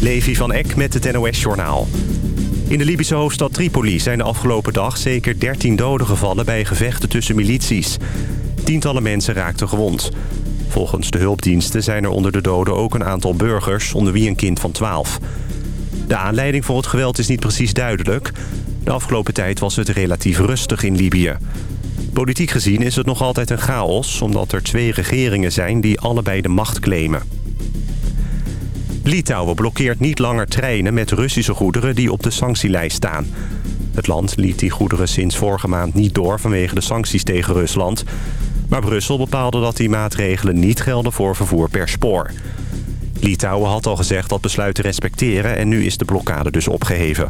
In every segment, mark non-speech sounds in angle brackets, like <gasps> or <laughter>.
Levi van Eck met het NOS-journaal. In de Libische hoofdstad Tripoli zijn de afgelopen dag zeker 13 doden gevallen bij gevechten tussen milities. Tientallen mensen raakten gewond. Volgens de hulpdiensten zijn er onder de doden ook een aantal burgers, onder wie een kind van 12. De aanleiding voor het geweld is niet precies duidelijk. De afgelopen tijd was het relatief rustig in Libië. Politiek gezien is het nog altijd een chaos... omdat er twee regeringen zijn die allebei de macht claimen. Litouwen blokkeert niet langer treinen met Russische goederen die op de sanctielijst staan. Het land liet die goederen sinds vorige maand niet door vanwege de sancties tegen Rusland. Maar Brussel bepaalde dat die maatregelen niet gelden voor vervoer per spoor. Litouwen had al gezegd dat besluit te respecteren en nu is de blokkade dus opgeheven.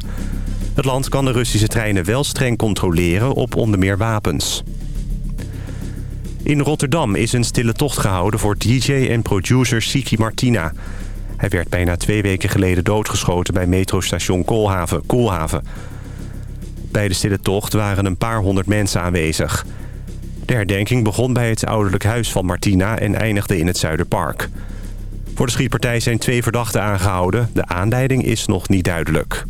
Het land kan de Russische treinen wel streng controleren op onder meer wapens. In Rotterdam is een stille tocht gehouden voor DJ en producer Siki Martina. Hij werd bijna twee weken geleden doodgeschoten bij metrostation Koolhaven. Koolhaven. Bij de stille tocht waren een paar honderd mensen aanwezig. De herdenking begon bij het ouderlijk huis van Martina en eindigde in het Zuiderpark. Voor de schietpartij zijn twee verdachten aangehouden. De aanleiding is nog niet duidelijk.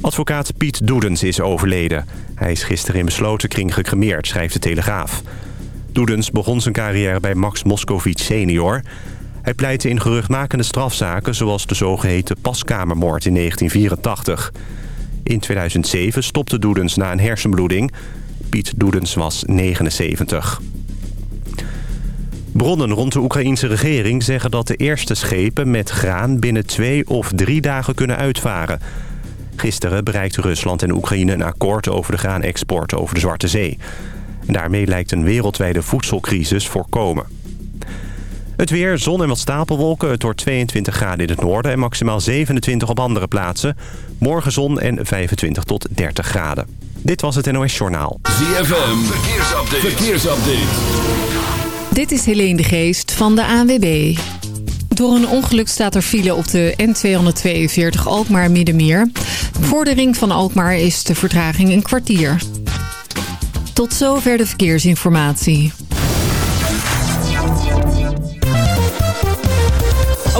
Advocaat Piet Doedens is overleden. Hij is gisteren in besloten kring gecremeerd, schrijft de Telegraaf. Doedens begon zijn carrière bij Max Moscovic senior. Hij pleitte in geruchtmakende strafzaken... zoals de zogeheten paskamermoord in 1984. In 2007 stopte Doedens na een hersenbloeding. Piet Doedens was 79. Bronnen rond de Oekraïense regering zeggen dat de eerste schepen met graan... binnen twee of drie dagen kunnen uitvaren... Gisteren bereikten Rusland en Oekraïne een akkoord over de graanexport over de Zwarte Zee. Daarmee lijkt een wereldwijde voedselcrisis voorkomen. Het weer, zon en wat stapelwolken. Het wordt 22 graden in het noorden en maximaal 27 op andere plaatsen. Morgen zon en 25 tot 30 graden. Dit was het NOS Journaal. ZFM, verkeersupdate. verkeersupdate. Dit is Helene de Geest van de ANWB. Door een ongeluk staat er file op de N242 Alkmaar-Middenmeer. Voor de ring van Alkmaar is de vertraging een kwartier. Tot zover de verkeersinformatie.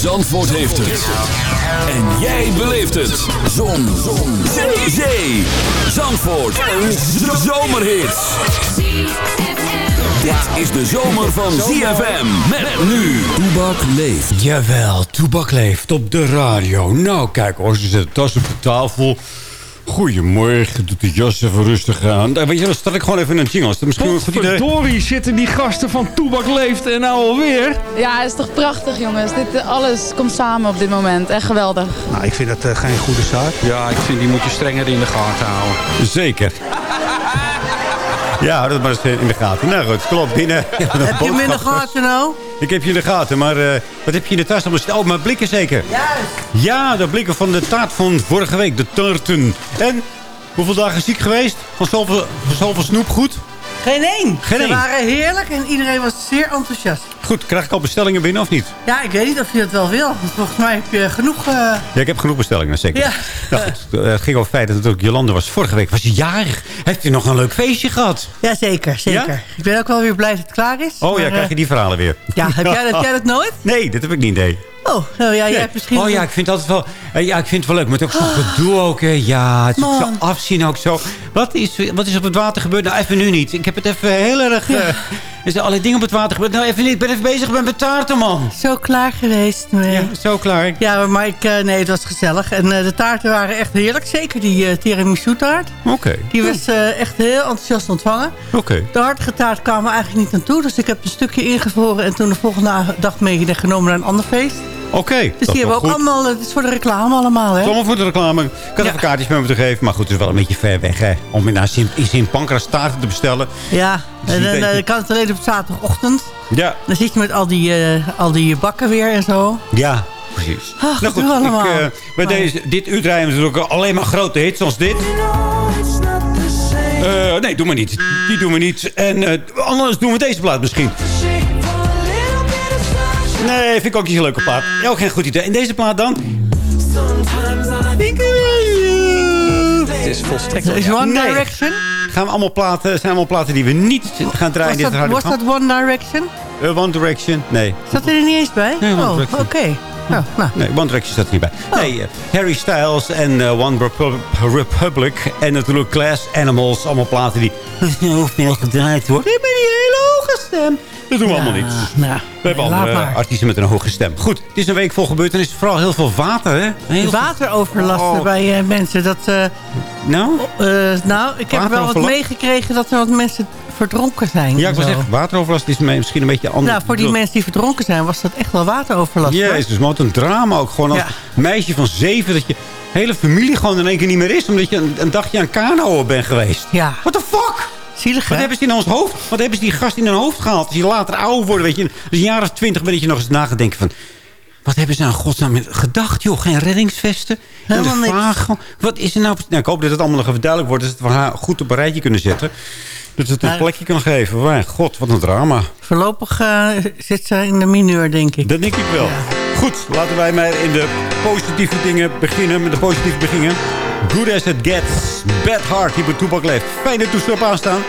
Zandvoort heeft het. En jij beleeft het. Zon. Zon. Zee. Zee. Zandvoort. Een zomerhit. Dit is de zomer van ZFM. Met nu. Toebak leeft. Jawel, Toebak leeft op de radio. Nou, kijk hoor, ze zetten tas op de tafel. Goedemorgen, doet de jas even rustig aan. Weet je, dan start ik gewoon even een jingle. Misschien een goed idee? Verdorie zitten die gasten van Toebak Leeft en nou alweer. Ja, het is toch prachtig jongens. Dit, eh, alles komt samen op dit moment. Echt geweldig. Nou, ik vind dat eh, geen goede zaak. Ja, ik vind die moet je strenger in de gaten houden. Zeker. Ja, dat maar eens in de gaten. Nou goed, klopt binnen. <laughs> Heb je hem in de gaten nou? Ik heb je in de gaten, maar eh, wat heb je in de tas? Oh, maar blikken zeker. Juist. Ja, de blikken van de taart van vorige week, de tarten. En, hoeveel dagen ziek geweest? Van zoveel, van zoveel snoep goed? Geen één. Geen Ze één. waren heerlijk en iedereen was zeer enthousiast. Goed, krijg ik al bestellingen binnen of niet? Ja, ik weet niet of je dat wel wil. Volgens mij heb je genoeg... eh, Ja, ik heb genoeg bestellingen, zeker. Ja. <laughs> Nou goed, het ging over het feit dat het ook Jolande was. Vorige week was hij jarig. Heeft hij nog een leuk feestje gehad? Ja, zeker. zeker. Ja? Ik ben ook wel weer blij dat het klaar is. Oh ja, krijg je eh, die verhalen weer. Ja, heb jij, heb <laughs> jij dat nooit? Nee, dat heb ik niet, nee. Oh, nou ja, jij Nee. hebt misschien... Oh ja, ik vind het altijd wel, eh, ja, ik vind het wel leuk. Maar het ook zo'n gedoe ook. hè. Ja, het is ook zo afzien ook zo. Wat is, wat is op het water gebeurd? Nou, even nu niet. Ik heb het even heel erg... er zijn allerlei dingen op het water gebeurd. Nou, even niet. Ik ben even bezig met mijn taarten, man. Zo klaar geweest. Maar, Ja, zo klaar. Ja, maar ik, eh, nee, het was gezellig. En eh, de taarten waren echt heerlijk. Zeker die eh tiramisu taart. Oké. Die was echt heel enthousiast ontvangen. Oké. De hartige taart kwamen we eigenlijk niet naartoe. Dus ik heb een stukje ingevroren en toen de volgende dag meegenomen naar een ander feest. Oké. Dus die hebben ook goed. allemaal... Het is voor de reclame allemaal, hè? Allemaal voor de reclame. Ik had Ja. even kaartjes met me te geven. Maar goed, het is wel een beetje ver weg, hè. Om in, naar Sint, in Sint Pancras taarten te bestellen. Ja, Dus en dan beetje- eh, kan het alleen op zaterdagochtend. Ja. Dan zit je met al die, eh, al die bakken weer en zo. Ja. precies. Ach, nou allemaal. ik, eh, bij deze, dit uur draaien we natuurlijk alleen maar grote hits zoals dit. Eh, nee, doen we niet. Die doen we niet. En anders doen we deze plaat misschien. Nee, vind ik ook niet zo'n leuke plaat. Ook geen goed idee. En deze plaat dan? Het is volstrekt... Is One Nee. Direction? Gaan we allemaal platen, zijn allemaal platen die we niet gaan draaien. Was in dit dat, was dat One Direction? Eh, One Direction? Nee. Zat er niet eens bij? Nee, oh, oké. Nou, nou. Nee, One Direction staat er niet bij. Nee, eh, Harry Styles en eh, One Repu- Republic. En natuurlijk Class Animals. Allemaal platen die <laughs> heel veel gedraaid worden. Die hele hoge stem. Dat doen we allemaal niet. Nou, We hebben andere maar. artiesten met een hoge stem. Goed, het is een week vol gebeurtenissen. Vooral heel veel water, hè? Heel Wateroverlast Oh. bij eh, mensen. Dat, eh, Nou? eh, nou, ik heb wel wat meegekregen dat er wat mensen verdronken zijn. Ja, ik wil zeggen, wateroverlast is misschien een beetje anders. Nou, voor die mensen die verdronken zijn, was dat echt wel wateroverlast. Jezus, maar wat een drama ook. Gewoon als Ja. meisje van zeven... dat je hele familie gewoon in één keer niet meer is... omdat je een, een dagje aan kanoën bent geweest. Ja, What the fuck? Zielig Wat hebben ze in ons hoofd? Wat hebben ze die gast in hun hoofd gehaald? Als je later ouder wordt, weet je... Als je een jaar of twintig bent, dat je nog eens nagedenken van... Wat hebben ze nou godsnaam gedacht, joh? Geen reddingsvesten? In Helemaal niks. Wat is er nou... Nou, ik hoop dat het allemaal nog even duidelijk wordt. Dat voor haar goed op een rijtje kunnen zetten. Dat ze het een Maar- plekje kan geven. Maar god, wat een drama. Voorlopig eh, zit ze in de mineur, denk ik. Dat denk ik wel. Goed, laten wij maar in de positieve dingen beginnen. Met de positieve beginnen. Good as it gets. Bad Heart, die bij Toepak leeft. Fijne toestel op aanstaan.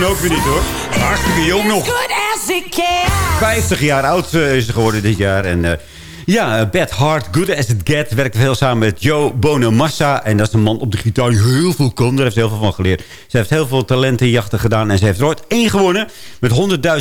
Hij ook weer niet hoor. Hartstikke jong nog. Good as it can. 50 jaar oud eh, is ze geworden dit jaar. En eh, ja, eh, Bad Hart, Good As It Get. Werkt veel samen met Joe Bonamassa. En dat is een man op de gitaar die heel veel kan. Daar heeft ze heel veel van geleerd. Ze heeft heel veel talentenjachten gedaan. En ze heeft er ooit één gewonnen. Met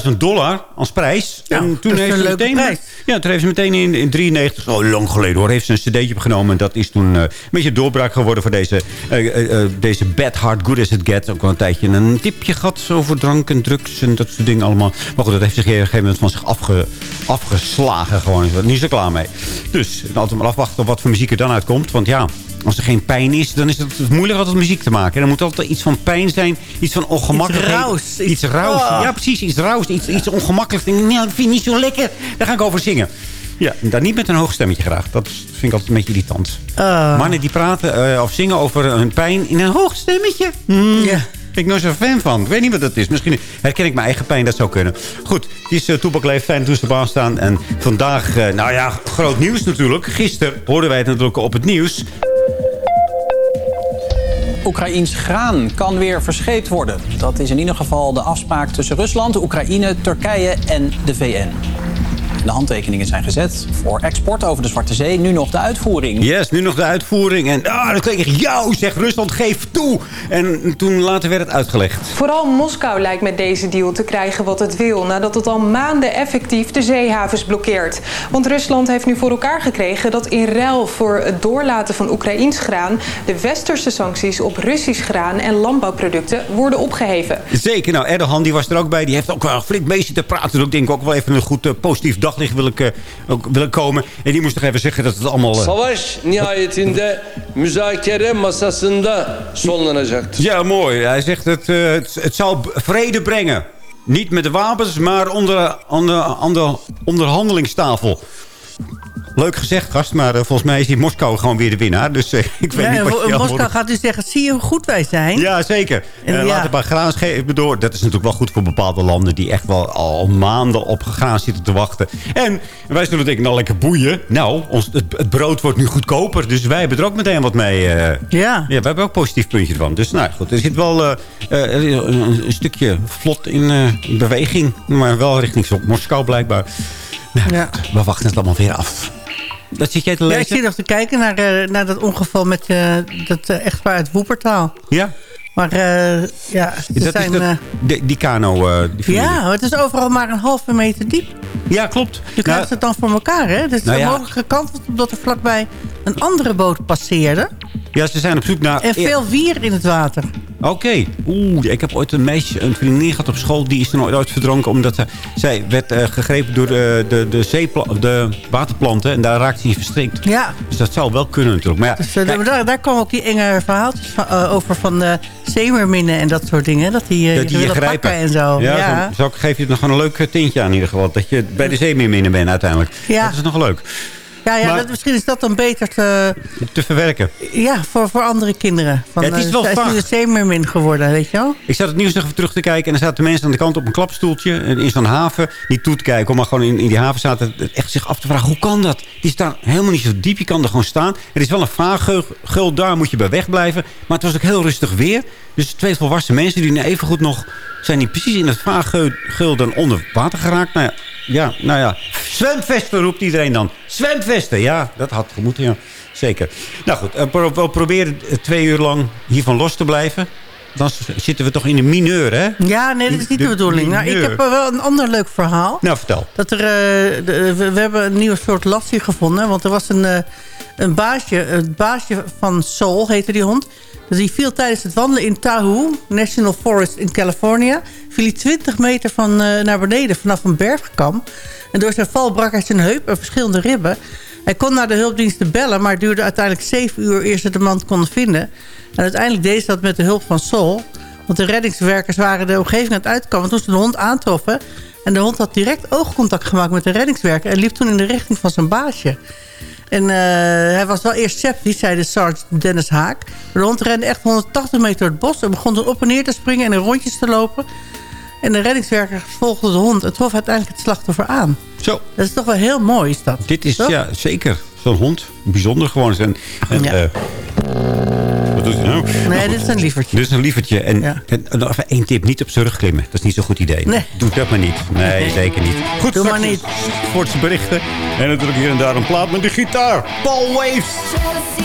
100.000 dollar als prijs. Ja, en toen heeft ze meteen... prijs. Ja, toen heeft ze meteen in, in 93, oh lang geleden hoor, heeft ze een cd'tje opgenomen. En dat is toen eh, een beetje doorbraak geworden voor deze, eh, deze Bad Heart Good As It Get. Ook wel een tijdje een tipje gehad over drank en drugs en dat soort dingen allemaal. Maar goed, dat heeft zich op een gegeven moment van zich afge, afgeslagen gewoon. Niet zo klaar mee. Dus altijd maar afwachten op wat voor muziek er dan uitkomt. Want ja, als er geen pijn is, dan is het moeilijk altijd muziek te maken. En er moet altijd iets van pijn zijn, iets van ongemakkelijkheid. rauws. Iets rauws. Oh. Ja, precies, iets rauws. Iets, iets ongemakkelijks. Ik denk, Nou, dat vind ik niet zo lekker. Daar ga ik over zingen. Ja, daar niet met een hoog stemmetje graag. Dat vind ik altijd een beetje irritant. Ah. Mannen die praten eh, of zingen over hun pijn in een hoog stemmetje. Hmm, Ja. Ben ik nooit zo'n fan van. Ik weet niet wat dat is. Misschien herken ik mijn eigen pijn. Dat zou kunnen. Goed, die is uh, Toepak. Fijn dat ze baan staan. En vandaag, eh, nou ja, groot nieuws natuurlijk. Gisteren hoorden wij het natuurlijk op het nieuws. Oekraïns graan kan weer verscheept worden. Dat is in ieder geval de afspraak tussen Rusland, Oekraïne, Turkije en de VN. De handtekeningen zijn gezet voor export over de Zwarte Zee. Nu nog de uitvoering. Yes, nu nog de uitvoering. En ah, dan kreeg ik jou, zegt Rusland, geef toe. En toen later werd het uitgelegd. Vooral Moskou lijkt met deze deal te krijgen wat het wil... nadat het al maanden effectief de zeehavens blokkeert. Want Rusland heeft nu voor elkaar gekregen dat in ruil voor het doorlaten van Oekraïns graan... de westerse sancties op Russisch graan en landbouwproducten worden opgeheven. Zeker, nou Erdogan die was er ook bij. Die heeft ook wel flink mee zitten praten. Dus ik denk ook wel even een goed eh, positief daglicht wil ik, eh, willen komen. En die moest toch even zeggen dat het allemaal... eh, Savaş nihayetinde müzakere masasında sonlanacaktır. Ja, mooi. Hij zegt het, eh, het, het zal b- vrede brengen. Niet met de wapens, maar onder, onder, de onderhandelingstafel. Leuk gezegd, gast. Maar eh, volgens mij is die Moskou gewoon weer de winnaar. Dus eh, <laughs> ik weet Ja, niet wat je Moskou gaat dus zeggen, zie je hoe goed wij zijn? Ja, zeker. En En ja. laat het maar graan geven door. Dat is natuurlijk wel goed voor bepaalde landen... die echt wel al maanden op graan zitten te wachten. En wij zullen denken, nou lekker boeien. Nou, ons, het, het brood wordt nu goedkoper. Dus wij hebben er ook meteen wat mee. eh. Ja. Ja, we hebben ook een positief puntje ervan. Dus nou goed, er zit wel eh, eh, een, een stukje vlot in, eh, in beweging. Maar wel richting Moskou blijkbaar. Nou, Ja. we wachten het allemaal weer af. Dat zit jij te Ja, lezen? ik zit nog te kijken naar, eh, naar dat ongeval met eh, dat eh, echtpaar uit Woepertaal. Ja. Maar ja, Dat zijn... is dat, die, die kano. die ja, het is overal maar een halve meter diep. ja, klopt. Je krijgt Nou, het dan voor elkaar, hè? Dus Nou er ja. mogelijk gekanteld omdat er vlakbij een andere boot passeerde. ja, ze zijn op zoek naar... En veel wier in het water. Oké. Oeh, ik heb ooit een meisje, een vriendin gehad op school... die is er nooit uit verdronken omdat zij, zij werd eh, gegrepen door de, de, de, zeepla- de waterplanten... en daar raakte ze in verstrikt. Ja. Dus dat zou wel kunnen natuurlijk. Maar ja, Dus eh, kijk, daar, daar komen ook die enge verhaaltjes van, eh, over van eh zeemerminnen en dat soort dingen. Dat die, eh, dat die je grijpen. en zo. Ja, Ja, Zo, zo geef je het nog een leuk eh, tintje aan in ieder geval. Dat je bij de zeemeerminnen bent uiteindelijk. Ja. Dat is nog leuk. Ja, ja Maar- dat, misschien is dat dan beter te, Te verwerken. ja, voor, voor andere kinderen. Van, Ja, het is eh, wel zij is nu zeemermin geworden, weet je wel? Ik zat het nieuws nog even terug te kijken. En er zaten mensen aan de kant op een klapstoeltje. In zo'n haven. Niet toe te kijken. Maar gewoon in, in die haven zaten echt zich af te vragen. Hoe kan dat? Die staan helemaal niet zo diep. Je kan er gewoon staan. Er is wel een vaargeul. Daar moet je bij wegblijven. Maar het was ook heel rustig weer. Dus twee volwassen mensen die even nog... zijn die precies in het vaargeul dan onder water geraakt. Nou ja, ja, nou ja. Zwemvesten roept iedereen dan. Zwemvesten. Ja, dat had gemoeten. Ja. Zeker. Nou goed. eh, We proberen twee uur lang hiervan los te blijven. Dan zitten we toch in de mineur, hè? Ja, nee, dat is niet de, De bedoeling. Nou, ik heb eh, wel een ander leuk verhaal. Nou, vertel. Dat er, eh, de- we, we hebben een nieuwe soort lassie gevonden. Want er was een, eh, een baasje, het baasje van Soul, heette die hond. Dus die viel tijdens het wandelen in Tahoe, National Forest in California... viel hij 20 meter van, eh, naar beneden vanaf een bergkam. En door zijn val brak hij zijn heup en verschillende ribben. Hij kon naar de hulpdiensten bellen, maar het duurde uiteindelijk 7 uur... eer ze de man konden vinden. En uiteindelijk deed ze dat met de hulp van Soul... Want de reddingswerkers waren de omgeving aan het uitkomen toen ze de hond aantroffen. En de hond had direct oogcontact gemaakt met de reddingswerker... en liep toen in de richting van zijn baasje. En eh, hij was wel eerst sceptisch, zei de sergeant Dennis Haak. De hond rende echt 180 meter door het bos... en begon toen op en neer te springen en in rondjes te lopen. En de reddingswerker volgde de hond... en trof uiteindelijk het slachtoffer aan. Zo. Dat is toch wel heel mooi, is dat? Dit is, Toch? ja, zeker. Zo'n hond. Bijzonder gewoon. En, en, Ja. eh, Nee, dit is een liefertje. Dit is een lievertje. En, nog en één tip, niet op Zurg klimmen. Dat is niet zo'n goed idee. Nee. Doe dat maar niet. Nee, zeker niet. Goed, Doe maar niet. Sportsberichten. En natuurlijk hier en daar een plaat met de gitaar. Paul Waves.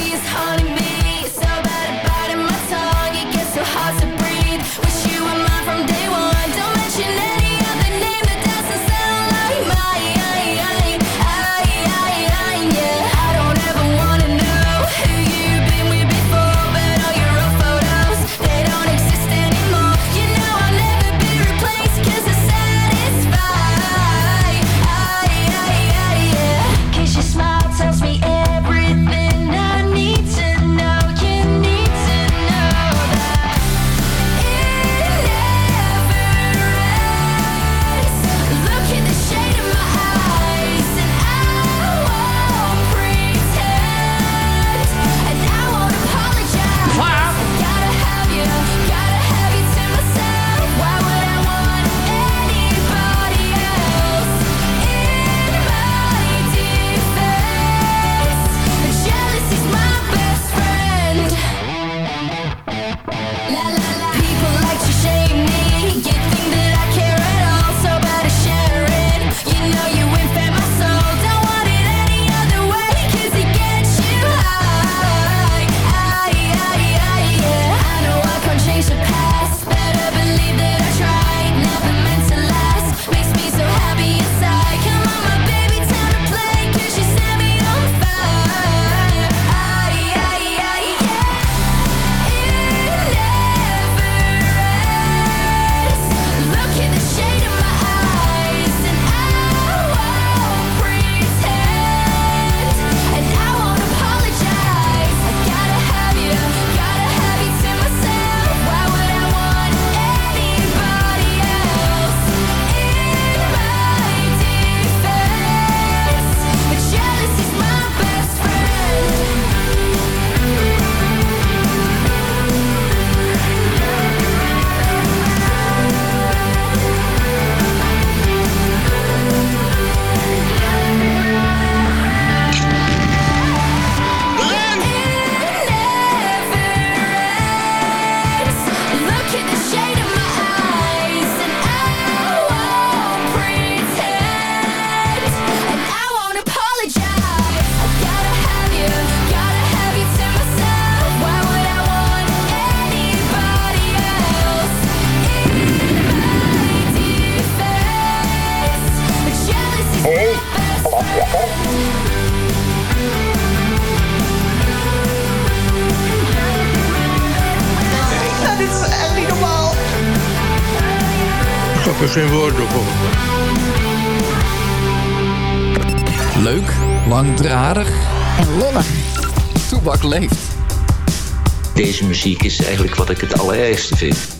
muziek is eigenlijk wat ik het allereerste vind.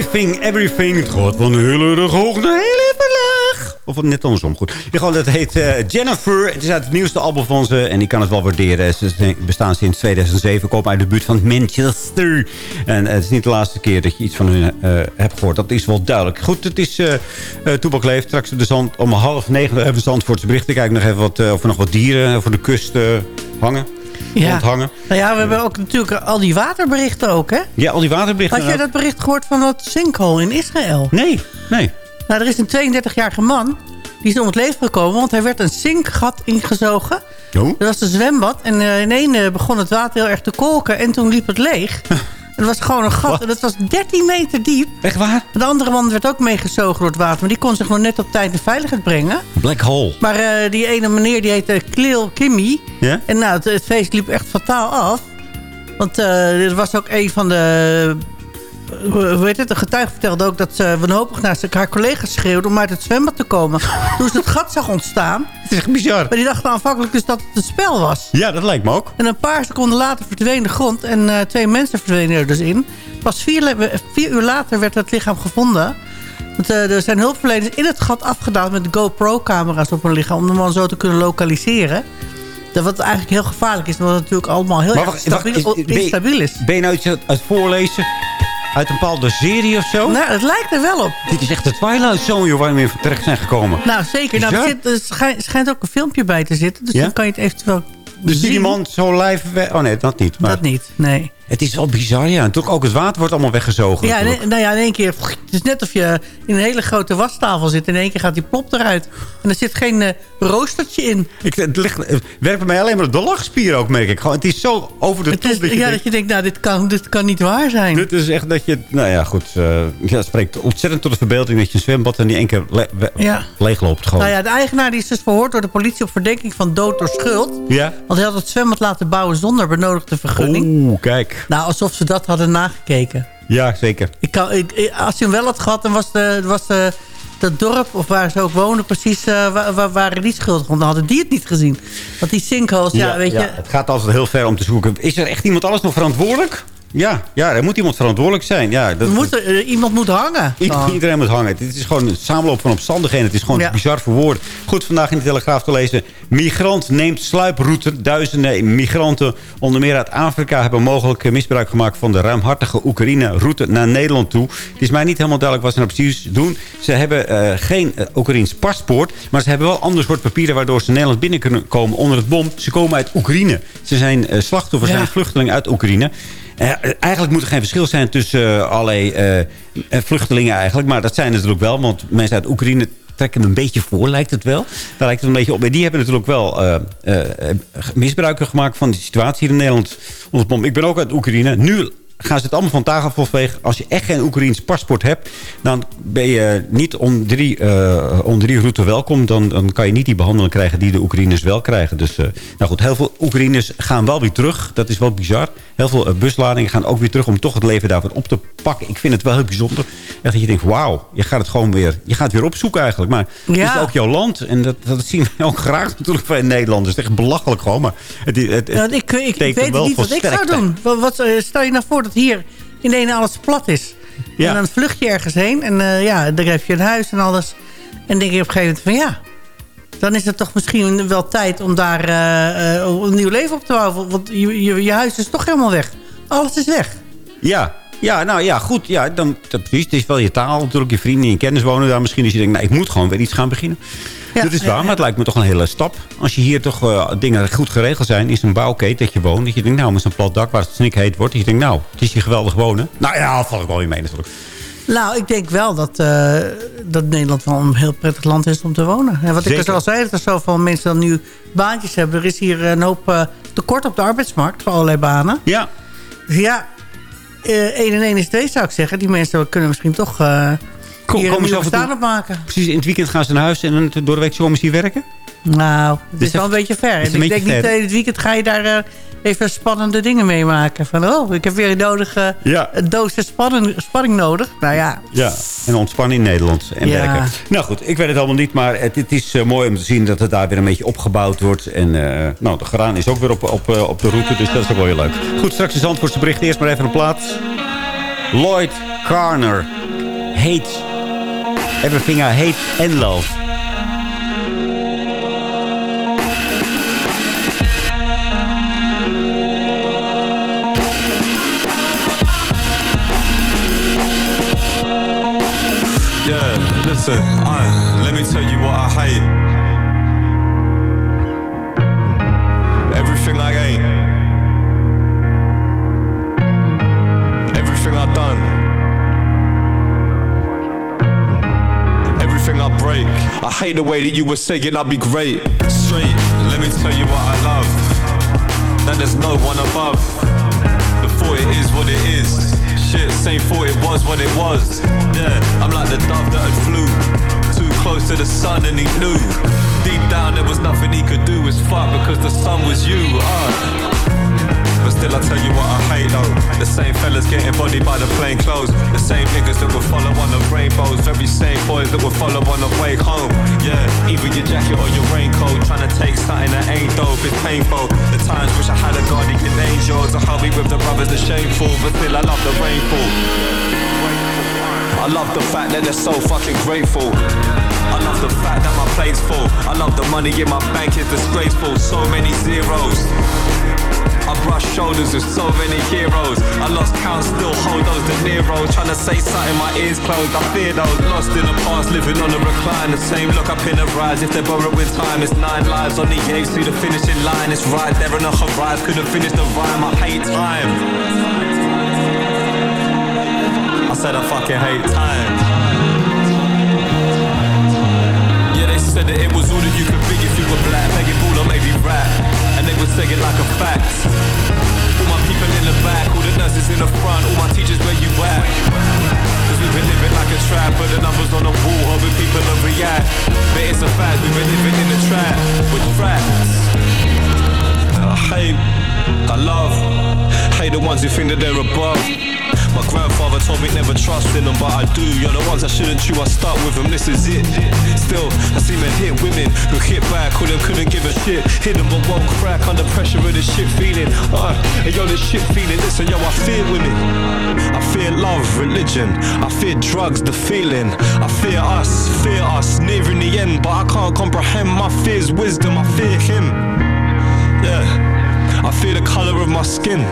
Everything, Everything. Het gaat van heel erg hoog naar heel even laag. Of net andersom, goed. Gewoon, dat heet eh, Jennifer. Het is uit het nieuwste album van ze. En ik kan het wel waarderen. Ze zijn- bestaan sinds 2007. Komen uit de buurt van Manchester. En eh, het is niet de laatste keer dat je iets van hun eh, hebt gehoord. Dat is wel duidelijk. Goed, het is eh, Toebak. Straks de zand, om half negen hebben we Zandvoortse berichten. Kijken nog even wat, of er nog wat dieren voor de kust hangen. Ja. Rondhangen. Nou ja, we hebben ook natuurlijk al die waterberichten ook, hè? Ja, al die waterberichten. Had jij dat bericht gehoord van dat sinkhole in Israël? Nee, nee. Nou, er is een 32-jarige man. Die is om het leven gekomen, want hij werd een zinkgat ingezogen. Oh. Dat was een zwembad. En eh ineens eh, begon het water heel erg te kolken. En toen liep het leeg. <laughs> En het was gewoon een gat. En dat was 13 meter diep. Echt waar? De andere man werd ook meegezogen door het water. Maar die kon zich nog net op tijd in veiligheid brengen. Black hole. Maar eh, die ene meneer die heette Kleel Kimmy. Ja? En nou, het, het feest liep echt fataal af. Want eh er was ook een van de... eh, Hoe heet het? De getuige vertelde ook dat ze wanhopig naar zijn- haar collega's schreeuwde... om uit het zwembad te komen. <laughs> Toen ze het gat zag ontstaan. Het is echt bizar. Maar die dachten aanvankelijk dus dat het een spel was. Ja, dat lijkt me ook. En een paar seconden later verdween de grond. En eh, twee mensen verdwenen er dus in. Pas vier, vier uur later werd het lichaam gevonden. Want, eh, er zijn hulpverleners in het gat afgedaald met GoPro-camera's op hun lichaam... om de man zo te kunnen lokaliseren. Dat wat eigenlijk heel gevaarlijk is. Omdat het natuurlijk allemaal heel Maar erg wacht, wacht, stabiel- is- ben je- instabiel is. Ben je nou iets uit voorlezen? Uit een bepaalde serie of zo? Nou, het lijkt er wel op. Dit is echt de Twilight Zone joh, waar we in terecht zijn gekomen. Nou, zeker. Nou, er, zit, er schijnt, schijnt ook een filmpje bij te zitten. Dus Ja? dan kan je het eventueel Dus zien. die man zo live... Oh nee, dat niet. Maar Dat niet, nee. Het is wel bizar, ja. En natuurlijk ook het water wordt allemaal weggezogen. Ja, nee, nou ja, in één keer... Het is net of je in een hele grote wastafel zit. In één keer gaat die plop eruit. En er zit geen eh, roostertje in. Ik, het, ligt, het werkt bij mij alleen maar de lachspier ook, merk ik. Gewoon, het is zo over de Het top is, dat je ja, denkt, dat je denkt, nou, dit kan, dit kan niet waar zijn. Dit is echt dat je... Nou ja, goed. eh ja, het spreekt ontzettend tot de verbeelding dat je een zwembad en die één keer le we- Ja. leegloopt. Gewoon. Nou ja, de eigenaar die is dus verhoord door de politie op verdenking van dood door schuld. Ja? Want hij had het zwembad laten bouwen zonder benodigde vergunning. Oeh, kijk. Nou, alsof ze dat hadden nagekeken. Ja, zeker. Ik kan, ik, als je hem wel had gehad, dan was, de, was de, dat dorp of waar ze ook woonden precies, eh, wa- wa- waren die schuldig. Want dan hadden die het niet gezien. Want die sinkholes, ja, weet je... Het gaat altijd heel ver om te zoeken. Is er echt iemand alles nog verantwoordelijk? Ja, ja, er moet iemand verantwoordelijk zijn. Ja, dat, moet, er- eh, iemand moet hangen. Dan. Iedereen moet hangen. Dit is gewoon een samenloop van omstandigheden. Het is gewoon Ja. bizar voor woorden. Goed, vandaag in de Telegraaf te lezen. Migrant neemt sluiproute. Duizenden migranten, onder meer uit Afrika... hebben mogelijk misbruik gemaakt van de ruimhartige Oekraïne-route naar Nederland toe. Het is mij niet helemaal duidelijk wat ze nou precies doen. Ze hebben eh, geen uh, Oekraïns paspoort... maar ze hebben wel ander soort papieren... waardoor ze Nederland binnen kunnen komen onder het bom. Ze komen uit Oekraïne. Ze zijn eh, slachtoffers, Ja. zijn vluchtelingen uit Oekraïne... Eigenlijk moet er geen verschil zijn tussen eh, allerlei eh, eh, vluchtelingen eigenlijk. Maar dat zijn natuurlijk wel. Want mensen uit Oekraïne trekken een beetje voor, lijkt het wel. Daar lijkt het een beetje op. En die hebben natuurlijk wel eh, misbruik gemaakt van de situatie hier in Nederland. Ik ben ook uit Oekraïne. Nu gaan ze het allemaal van tafel vegen. Als je echt geen Oekraïns paspoort hebt... dan ben je niet om drie, eh om drie route welkom. Dan, dan kan je niet die behandeling krijgen die de Oekraïners wel krijgen. Dus eh, nou goed, heel veel Oekraïners gaan wel weer terug. Dat is wel bizar. Heel veel eh, busladingen gaan ook weer terug... om toch het leven daarvan op te pakken. Ik vind het wel heel bijzonder. Echt dat je denkt, wauw, je gaat het gewoon weer... je gaat het weer opzoeken eigenlijk. Maar het is ook jouw land. En dat, dat zien wij ook graag natuurlijk van Nederland. Het is echt belachelijk gewoon. Maar het, het, het, Ja, ik, ik, ik tekent weet wel niet wat ik zou doen. Wat, wat, stel je nou voor dat hier in de ene alles plat is. Ja. En dan vlucht je ergens heen. En eh, ja, dan heb je een huis en alles. En denk je op een gegeven moment van ja... Dan is het toch misschien wel tijd om daar eh, eh, een nieuw leven op te bouwen. Want je, je, je huis is toch helemaal weg. Alles is weg. Ja, ja, nou ja, goed. Ja, dan, precies, het is wel je taal natuurlijk. Je vrienden en je kennis wonen daar misschien. Dus je denkt, nou, ik moet gewoon weer iets gaan beginnen. Ja, dat is waar, maar het lijkt me toch een hele stap. Als je hier toch eh, dingen goed geregeld zijn... is een bouwketen dat je woont. Dat je denkt, nou, met zo'n plat dak waar het snikheet wordt. Dat je denkt, nou, het is hier geweldig wonen. Nou ja, dat val ik wel weer mee natuurlijk. Nou, ik denk wel dat, eh, dat Nederland wel een heel prettig land is om te wonen. En wat ik dus al zei, dat er zoveel mensen dan nu baantjes hebben. Er is hier een hoop eh, tekort op de arbeidsmarkt voor allerlei banen. Ja, Dus ja, eh 1 en 1 is 2 zou ik zeggen. Die mensen kunnen misschien toch Kom- hier komen ze bestaan opmaken. precies. In het weekend gaan ze naar huis en dan door de week komen ze hier werken. Nou, het Dus is wel een beetje ver. is En een ik beetje denk niet, ver. in het weekend ga je daar eh, even spannende dingen meemaken. Van, oh, ik heb weer een nodige Ja. een dosis spanning, spanning nodig. Nou ja, Ja, en ontspannen in Nederland en Ja. werken. Nou goed, ik weet het allemaal niet, maar het, het is eh, mooi om te zien dat het daar weer een beetje opgebouwd wordt. En eh, nou, de graan is ook weer op, op, eh, op de route, dus dat is ook wel heel leuk. Goed, straks de Zandvoortse bericht. Eerst maar even een plaats. Lloyd Carner. Hate. Everything I hate and love. Yeah, listen, uh, let me tell you what I hate. Everything I ain't. I hate the way that you were saying I'd be great. Straight, let me tell you what I love. That there's no one above. Thought it is what it is. Shit, same thought it was what it was. Yeah, I'm like the dove that had flew too close to the sun and he knew. Deep down there was nothing he could do. It's fuck because the sun was you. Uh. But still, I tell you what I hate though. The same fellas getting bodied by the plain clothes. The same niggas that will follow on the rainbows. Very same boys that will follow on the way home. Yeah, either your jacket or your raincoat. Trying to take something that ain't dope. It's painful. The times wish I had a guardian angel to help me with the brothers that's shameful. But still, I love the rainfall. I love the fact that they're so fucking grateful. I love the fact that my plate's full. I love the money in my bank is disgraceful. So many zeros. I brush shoulders with so many heroes. I lost count, still hold those De Niro. Trying to say something, my ears closed. I fear those lost in the past, living on the recline. The same look up in the rise. If they're with time, it's nine lives on the edge to the finishing line. It's right there on the horizon. Couldn't finish the rhyme. I hate time. I said I fucking hate time. Yeah, they said that it was all that you could be if you were black. Begging ball or maybe rap. And they would say it like a fact. All my people in the back, all the nurses in the front, all my teachers where you at. Cause we've been living like a trap, but the numbers on the wall, hoping people will react. But it's a fact, we've been living in the trap, with facts. I hate, I love, hate the ones who think that they're above. My grandfather told me never trust in them, but I do. You're the ones I shouldn't chew, I start with them, this is it. Still, I see men hit women who hit back, who them couldn't give a shit. Hit them but won't crack under pressure of this shit feeling. Uh, and yo, this shit feeling, listen, yo, I fear women. I fear love, religion. I fear drugs, the feeling. I fear us, fear us, near in the end, but I can't comprehend my fears, wisdom. I fear him. Yeah, I fear the color of my skin.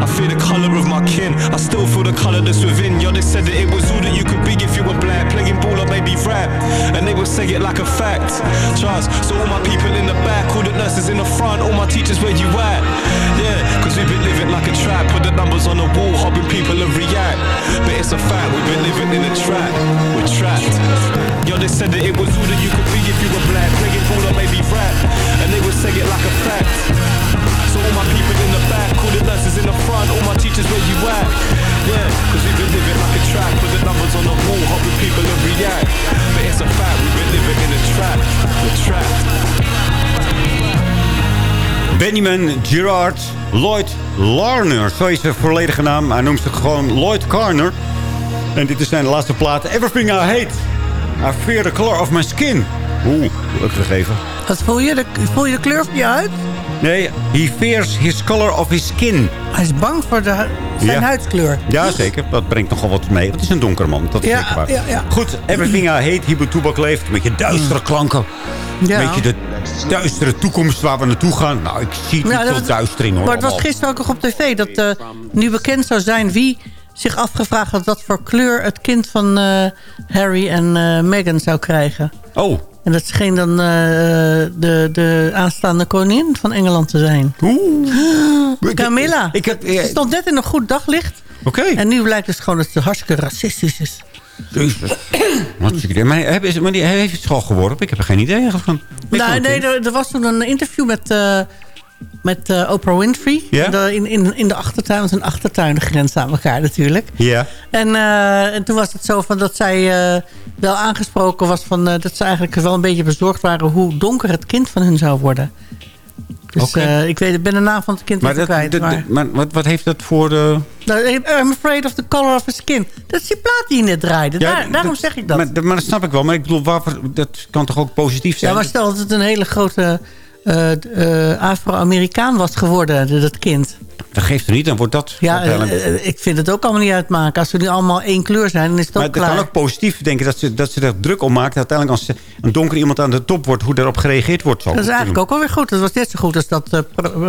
I fear the colour of my kin. I still feel the colour that's within. Yo, they said that it was all that you could be if you were black. Playing ball or maybe rap. And they would say it like a fact. Trust. So all my people in the back, all the nurses in the front, all my teachers, where you at? Yeah, cause we've been living like a trap. Put the numbers on the wall, hoping people will react. But it's a fact, we've been living in a trap. We're trapped. Yo, they said that it was all that you could be if you were black. Playing ball or maybe rap. And they would say it like a fact. So all my people in the back, all the nurses in the front, all my teachers where you at? Yeah, cause we've been living like a trap, put the numbers on the wall, hoping people will react. But it's a fact, we've been living in a trap, we're trapped. Benjamin Gerard Lloyd Larner. Zo is zijn volledige naam. Hij noemt zich gewoon Lloyd Carner. En dit is zijn laatste plaat. Everything I Hate. I Fear the Color of My Skin. Oeh, leuk gegeven. Wat voel je? De, voel je de kleur van je huid? Nee, he fears his color of his skin. Hij is bang voor de, zijn Ja. huidskleur. Ja, zeker. Dat brengt nogal wat mee. Het is een donker man. Dat is Ja, waar. ja, ja. Goed, Everything I Hate, Hibo Toebak leeft. Een beetje duistere klanken. Ja. Een beetje de duistere toekomst waar we naartoe gaan. Nou, ik zie het zo was- duister in hoor. Maar het was gisteren ook nog op tv dat eh, nu bekend zou zijn wie zich afgevraagd had wat voor kleur het kind van eh, Harry en eh, Meghan zou krijgen. Oh. En dat scheen dan eh, de, de aanstaande koningin van Engeland te zijn. Oeh. <gasps> Camilla. Ik Ze stond net in een goed daglicht. Oké. En nu blijkt dus gewoon dat ze hartstikke racistisch is. Jezus. <clears throat> Maar, is, maar die heeft het school geworden? Ik heb er geen idee van. Nou, nee, er, er was toen een interview met, eh, met eh, Oprah Winfrey. De- in, in, in de achtertuin, want een achtertuin de grens aan elkaar natuurlijk. Ja. En, eh, en toen was het zo van dat zij eh, wel aangesproken was... Van, dat ze eigenlijk wel een beetje bezorgd waren... hoe donker het kind van hun zou worden. Dus ik weet, ik ben de naam van het kind Maar, even dat, kwijt. dat- maar, maar wat, wat heeft dat voor de... Nou, I'm afraid of the color of his skin. Dat is die plaat die je net draaide. Ja, Daar, daarom zeg ik dat. Maar, maar dat snap ik wel. Maar ik bedoel, waarvoor, dat kan toch ook positief zijn? Ja, maar stel dat het een hele grote Afro-Amerikaan was geworden, dat kind. Dat geeft er niet, dan wordt dat... Ja, eh, ik vind het ook allemaal niet uitmaken. Als we nu allemaal één kleur zijn, dan is het ook maar het klaar. kan ook positief denken dat ze, dat ze er druk om maakt. Uiteindelijk als een donker iemand aan de top wordt, hoe daarop gereageerd wordt. Dat is eigenlijk ook alweer goed. Dat was net zo goed als dat eh,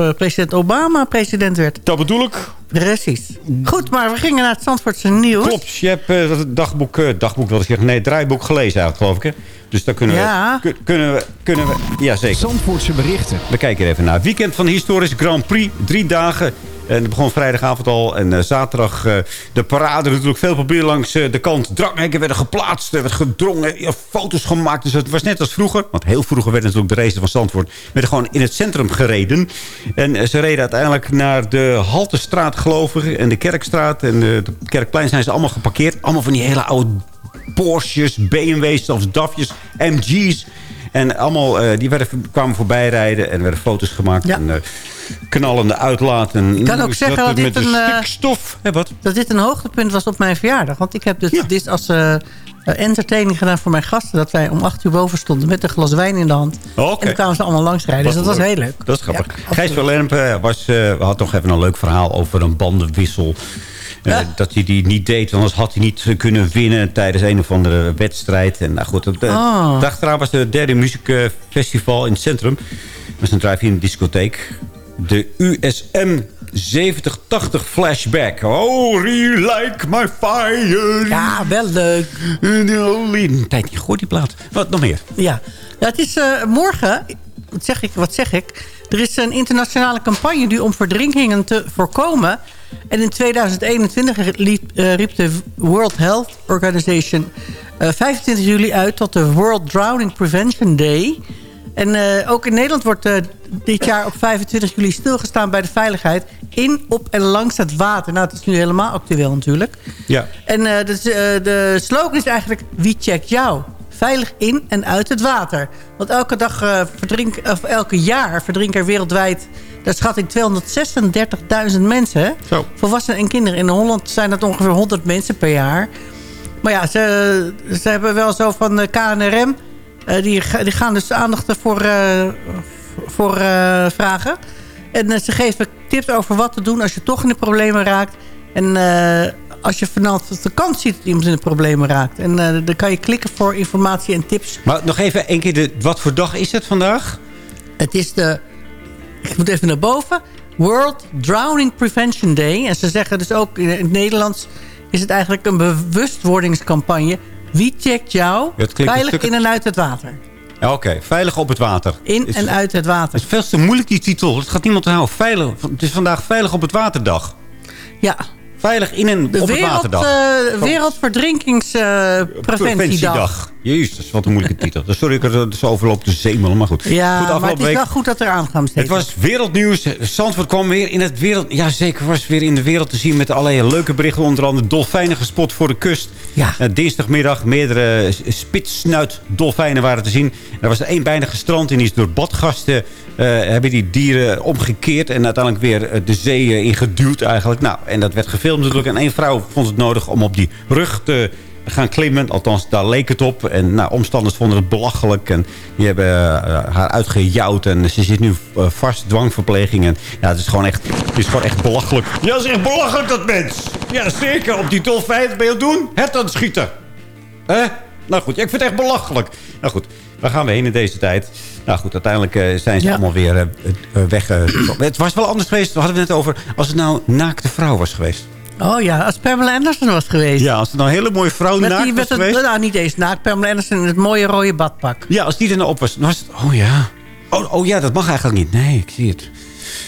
eh, president Obama president werd. Dat bedoel ik. Precies. Goed, maar we gingen naar het Zandvoortse nieuws. Klopt, je hebt het dagboek, dagboek wil ik zeggen, nee, het draaiboek gelezen eigenlijk, geloof ik. Hè? Dus daar kunnen Ja. we, kun- kunnen we, kunnen we, ja zeker. Zandvoortse berichten. We kijken er even naar. Weekend van de historische Grand Prix, drie dagen. En het begon vrijdagavond al. En eh, zaterdag eh, de parade. Natuurlijk veel papier langs eh, de kant. Dranghekken werden geplaatst. Er werd gedrongen. Foto's gemaakt. Dus het was net als vroeger. Want heel vroeger werden natuurlijk de races van Zandvoort. werden gewoon in het centrum gereden. En ze reden uiteindelijk naar de Haltestraat geloof ik. En de Kerkstraat. En de Kerkplein zijn ze allemaal geparkeerd. Allemaal van die hele oude Porsches, BMW's, zelfs DAFjes, MG's. En allemaal, eh, die werden, kwamen voorbij rijden en er werden foto's gemaakt. En uh, knallende uitlaten. Ik kan ook zeggen dat, dit met een, stikstof... Hè, wat? dat dit een hoogtepunt was op mijn verjaardag. Want ik heb dit, ja. dit als uh, entertaining gedaan voor mijn gasten. Dat wij om acht uur boven stonden met een glas wijn in de hand. Okay. En dan kwamen ze allemaal langsrijden. Dus dat was heel leuk. Dat is grappig. Ja, Gijs van was, uh, had toch even een leuk verhaal over een bandenwissel. Uh, ja. Dat hij die niet deed, anders had hij niet kunnen winnen tijdens een of andere wedstrijd. En nou goed, de oh. dag eraan was de derde muziekfestival in het centrum. Dat was een drive-in discotheek. De USM 7080 flashback. Oh, like my fire. Ja, wel leuk. Een tijdje goed die plaat. Wat nog meer? Ja, ja het is uh, morgen... Wat zeg, ik, wat zeg ik? Er is een internationale campagne die om verdrinkingen te voorkomen. En in 2021 liep, uh, riep de World Health Organization uh, 25 juli uit tot de World Drowning Prevention Day. En uh, ook in Nederland wordt dit jaar op 25 juli stilgestaan bij de veiligheid in, op en langs het water. Nou, dat is nu helemaal actueel natuurlijk. Ja. En de, de slogan is eigenlijk wie checkt jou? Veilig in en uit het water. Want elke dag uh, verdrink, of elke jaar verdrinken er wereldwijd... daar schatting 236.000 mensen. Zo. Volwassenen en kinderen. In Holland zijn dat ongeveer 100 mensen per jaar. Maar ja, ze, ze hebben wel zo van de KNRM... Uh, die, die gaan dus aandacht ervoor uh, voor, vragen. En ze geven tips over wat te doen als je toch in de problemen raakt. En als je vanaf de kant ziet dat iemand in de problemen raakt. En uh, dan kan je klikken voor informatie en tips. Maar nog even één keer, de, wat voor dag is het vandaag? Het is de, ik moet even naar boven, World Drowning Prevention Day. En ze zeggen dus ook in het Nederlands is het eigenlijk een bewustwordingscampagne. Wie checkt jou veilig stuk... in en uit het water? Ja, Oké, okay. veilig op het water. In is, en uit het water. Het is veel te moeilijk die titel. Het gaat niemand houden. Veilig, het is vandaag veilig op het waterdag. Ja, Veilig in en de op wereld, het waterdag. Uh, Wereldverdrinkingspreventiedag. Uh, Jezus, wat een moeilijke titel. Sorry ik er zo overloop te zemelen, maar goed. Ja, goed, maar het is week, wel goed dat er aangaan Het was wereldnieuws. Zandvoort kwam weer in het wereld... Ja, zeker was weer in de wereld te zien met allerlei leuke berichten. Onder andere dolfijnen gespot voor de kust. Ja. Uh, dinsdagmiddag meerdere spitssnuit dolfijnen waren te zien. Er was er één bijna gestrand en die is door badgasten... Uh, hebben die dieren omgekeerd en uiteindelijk weer de zee ingeduwd eigenlijk. Nou, en dat werd gefilmd natuurlijk. En één vrouw vond het nodig om op die rug te gaan klimmen. Althans, daar leek het op. En nou, omstanders vonden het belachelijk. En die hebben haar uitgejouwd. En ze zit nu vast, dwangverpleging. En ja, het is gewoon echt, het is gewoon echt belachelijk. Ja, het is echt belachelijk dat mens. Ja, zeker. Op die dolfijn ben je doen? Het aan het schieten. Hè? Nou goed, ik vind het echt belachelijk. Nou goed, waar gaan we heen in deze tijd? Nou goed, uiteindelijk uh, zijn ze ja. allemaal weer uh, uh, weg. het was wel anders geweest, we hadden het net over... als het nou naakte vrouw was geweest. Oh ja, als Pamela Anderson was geweest. Ja, als het nou een hele mooie vrouw met naakt die, was het, geweest. Nou, niet eens naakt. Pamela Anderson in het mooie rode badpak. Ja, als die er nou op was, dan was het... Oh ja. Oh, oh ja, dat mag eigenlijk niet. Nee, ik zie het.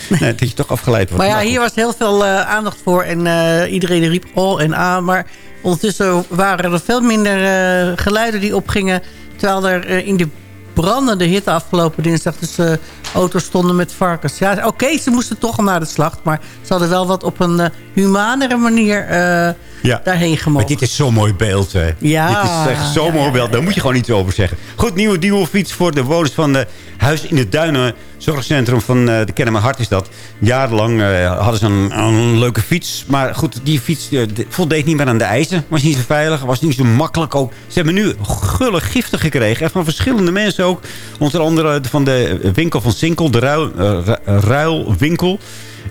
<laughs> Nee, dat je toch afgeleid wordt. Maar ja, hier was heel veel uh, aandacht voor. En uh, iedereen riep oh en ah. Maar ondertussen waren er veel minder uh, geluiden die opgingen. Terwijl er in de brandende hitte afgelopen dinsdag. Dus uh, auto's stonden met varkens. Ja, oké, ze moesten toch naar de slacht. Maar ze hadden wel wat op een uh, humanere manier uh, ja. daarheen gemogen. Maar dit is zo'n mooi beeld, hè. Ja. Dit is echt zo'n ja, mooi beeld. Daar moet je gewoon iets over zeggen. Goed, nieuwe duo-fiets voor de woners van de Huis in de Duinen. Zorgcentrum van de Kennemer Hart is dat. Jarenlang hadden ze een, een, leuke fiets. Maar goed, die fiets voldeed niet meer aan de eisen. Was niet zo veilig, was niet zo makkelijk ook. Ze hebben nu gulle giften gekregen. Echt van verschillende mensen ook. Onder andere van de winkel van Sinkel, de ruil, uh, ruilwinkel.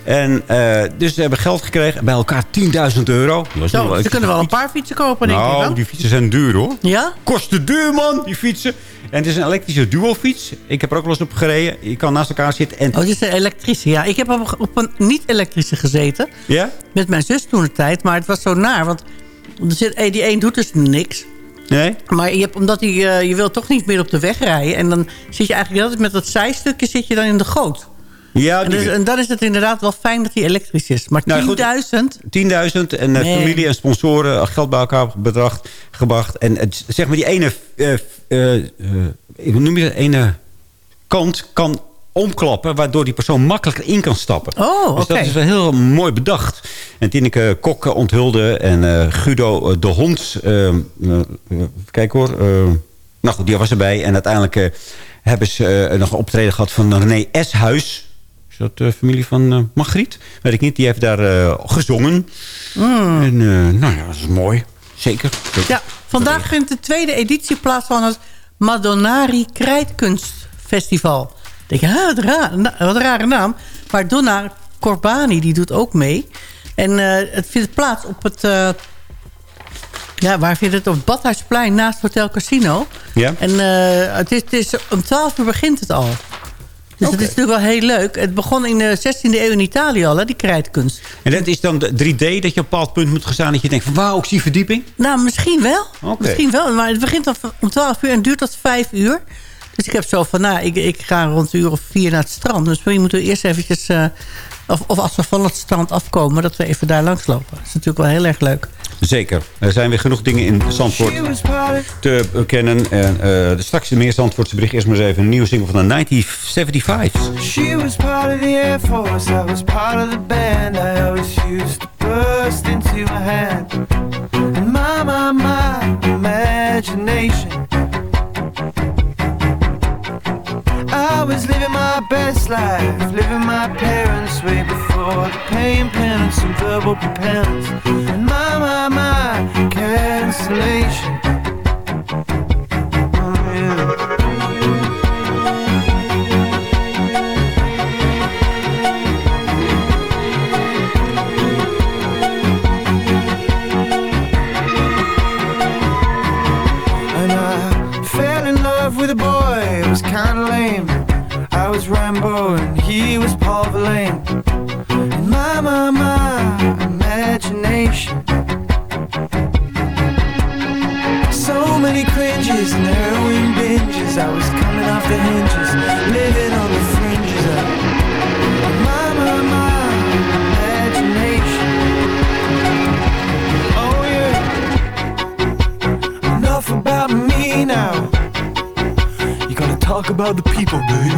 En, eh, dus ze hebben geld gekregen. Bij elkaar 10.000 euro. Dat is Zo, ze kunnen wel een paar fietsen kopen, denk ik Nou, die fietsen zijn duur hoor. Ja? Kosten duur man, die fietsen. En het is een elektrische duo-fiets. Ik heb er ook wel eens op gereden. Je kan naast elkaar zitten. En... Oh, dit is een elektrische. Ja, ik heb op, op een niet-elektrische gezeten. Ja? Met mijn zus toen de tijd. Maar het was zo naar, want er zit, eh, die een doet dus niks. Nee? Maar je, hebt, omdat die, eh, je wil toch niet meer op de weg rijden. En dan zit je eigenlijk altijd met dat zijstukje zit je dan in de goot. Ja, En, dus, en dan is het inderdaad wel fijn dat die elektrisch is. Maar 10.000... Nou, goed. 10.000 en eh, Nee. familie en sponsoren eh, geld bij elkaar bedracht, gebracht. En het, zeg maar die ene, hoe noem je dat, ene kant kan omklappen... waardoor die persoon makkelijker in kan stappen. Oh, Dus oké. dat is wel heel mooi bedacht. En Tineke Kok onthulde en eh, Guido de Hond... eh, eh, kijk hoor, nou goed, die was erbij. En uiteindelijk hebben ze nog een optreden gehad van René Eshuis... Is dat de familie van eh Margriet? Weet ik niet. Die heeft daar eh, gezongen. Mm. En eh, nou ja, dat is mooi. Zeker. Ja, vandaag vindt de tweede editie plaats van het Madonnari Krijtkunstfestival. Ik denk, wat, raar, na- wat een rare naam. Maar Donna Corbani, die doet ook mee. En eh, het vindt plaats op het... eh, ja, waar vindt het? Op het Badhuisplein naast Hotel Casino. Ja? En eh, het, is, het is om 12 uur begint het al. Dus dat is natuurlijk wel heel leuk. Het begon in de 16e eeuw in Italië al, hè, die krijtkunst. En dat is dan de 3D dat je op een bepaald punt moet gaan staan... dat je denkt van wauw, ik zie verdieping. Nou, misschien wel. Misschien wel. Maar het begint om 12 uur en duurt tot 5 uur. Dus ik heb zo van, nou, ik, ik ga rond een uur of vier naar het strand. Dus misschien moeten we eerst eventjes... eh, of, of als we van het strand afkomen, dat we even daar langs lopen. Dat is natuurlijk wel heel erg leuk. Zeker. Er zijn weer genoeg dingen in Zandvoort te bekennen. En eh, straks de meer Zandvoortse bericht. Eerst maar eens even een nieuwe single van de 1975. She was part of the Air Force, I was part of the band. I always used to burst into my hand. And my, my, my imagination. Was living my best life, living my parents' way before the pain, penance, and verbal repentance. And my, my, my cancellation. I was coming off the hinges, living on the fringes of my, my, my imagination. Oh yeah. Enough about me now. You gotta talk about the people, baby.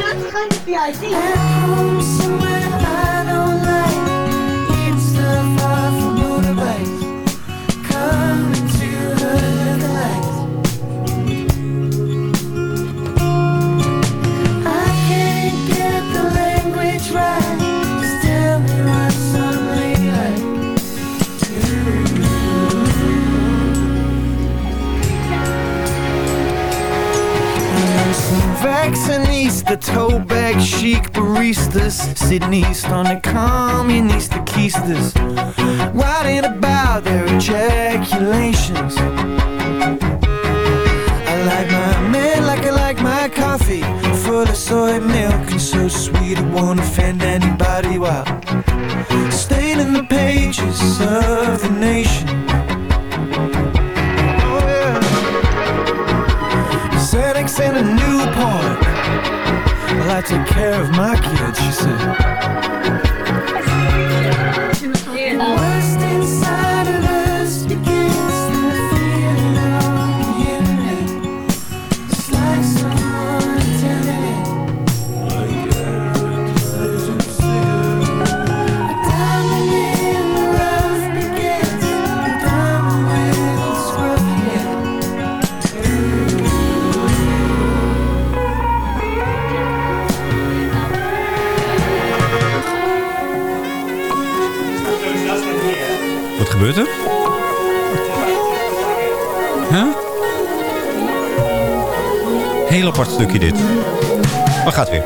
That's kind of the idea. Somewhere vaccinista, toe bag chic baristas sitting east on the communista keisters, writing about their ejaculations. I like my man like I like my coffee, full of soy milk and so sweet it won't offend anybody while staining the pages of the nation. I take care of my kids, she said. apart stukje dit. Wat gaat weer.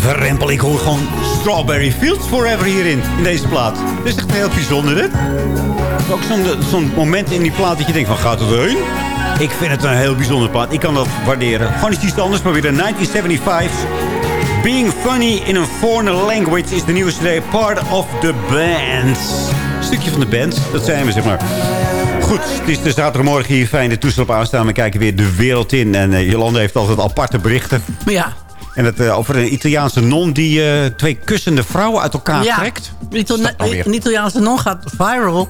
Verrempel, ik hoor gewoon Strawberry Fields Forever hierin, in deze plaat. Dit is echt heel bijzonder, hè? Ook zo'n moment in die plaat dat je denkt van, gaat het heen? Ik vind het een heel bijzonder plaat. Ik kan dat waarderen. Gewoon is iets anders, maar weer een 1975. Being Funny in a Foreign Language is de nieuwe CD Part of the Band. Stukje van de band, dat zijn we, zeg maar. Goed, het is de zaterdagmorgen hier fijn de toestel op aanstaan. We kijken weer de wereld in. En eh, Jolanda heeft altijd aparte berichten. Ja. En het eh, over een Italiaanse non die eh, twee kussende vrouwen uit elkaar ja. trekt. Itali- dat nou een Italiaanse non gaat viral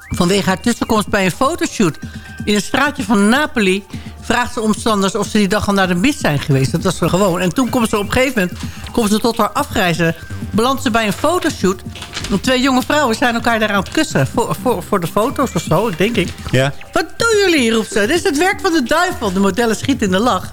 vanwege haar tussenkomst bij een fotoshoot. In een straatje van Napoli vraagt ze omstanders of ze die dag al naar de mis zijn geweest. Dat was zo gewoon. En toen komt ze op een gegeven moment komt ze tot haar afreizen. Belandt ze bij een fotoshoot. En twee jonge vrouwen zijn elkaar daar aan het kussen. Voor, voor, voor de foto's of zo, denk ik. Ja. Wat doen jullie roept ze. Dit is het werk van de duivel. De modellen schieten in de lach.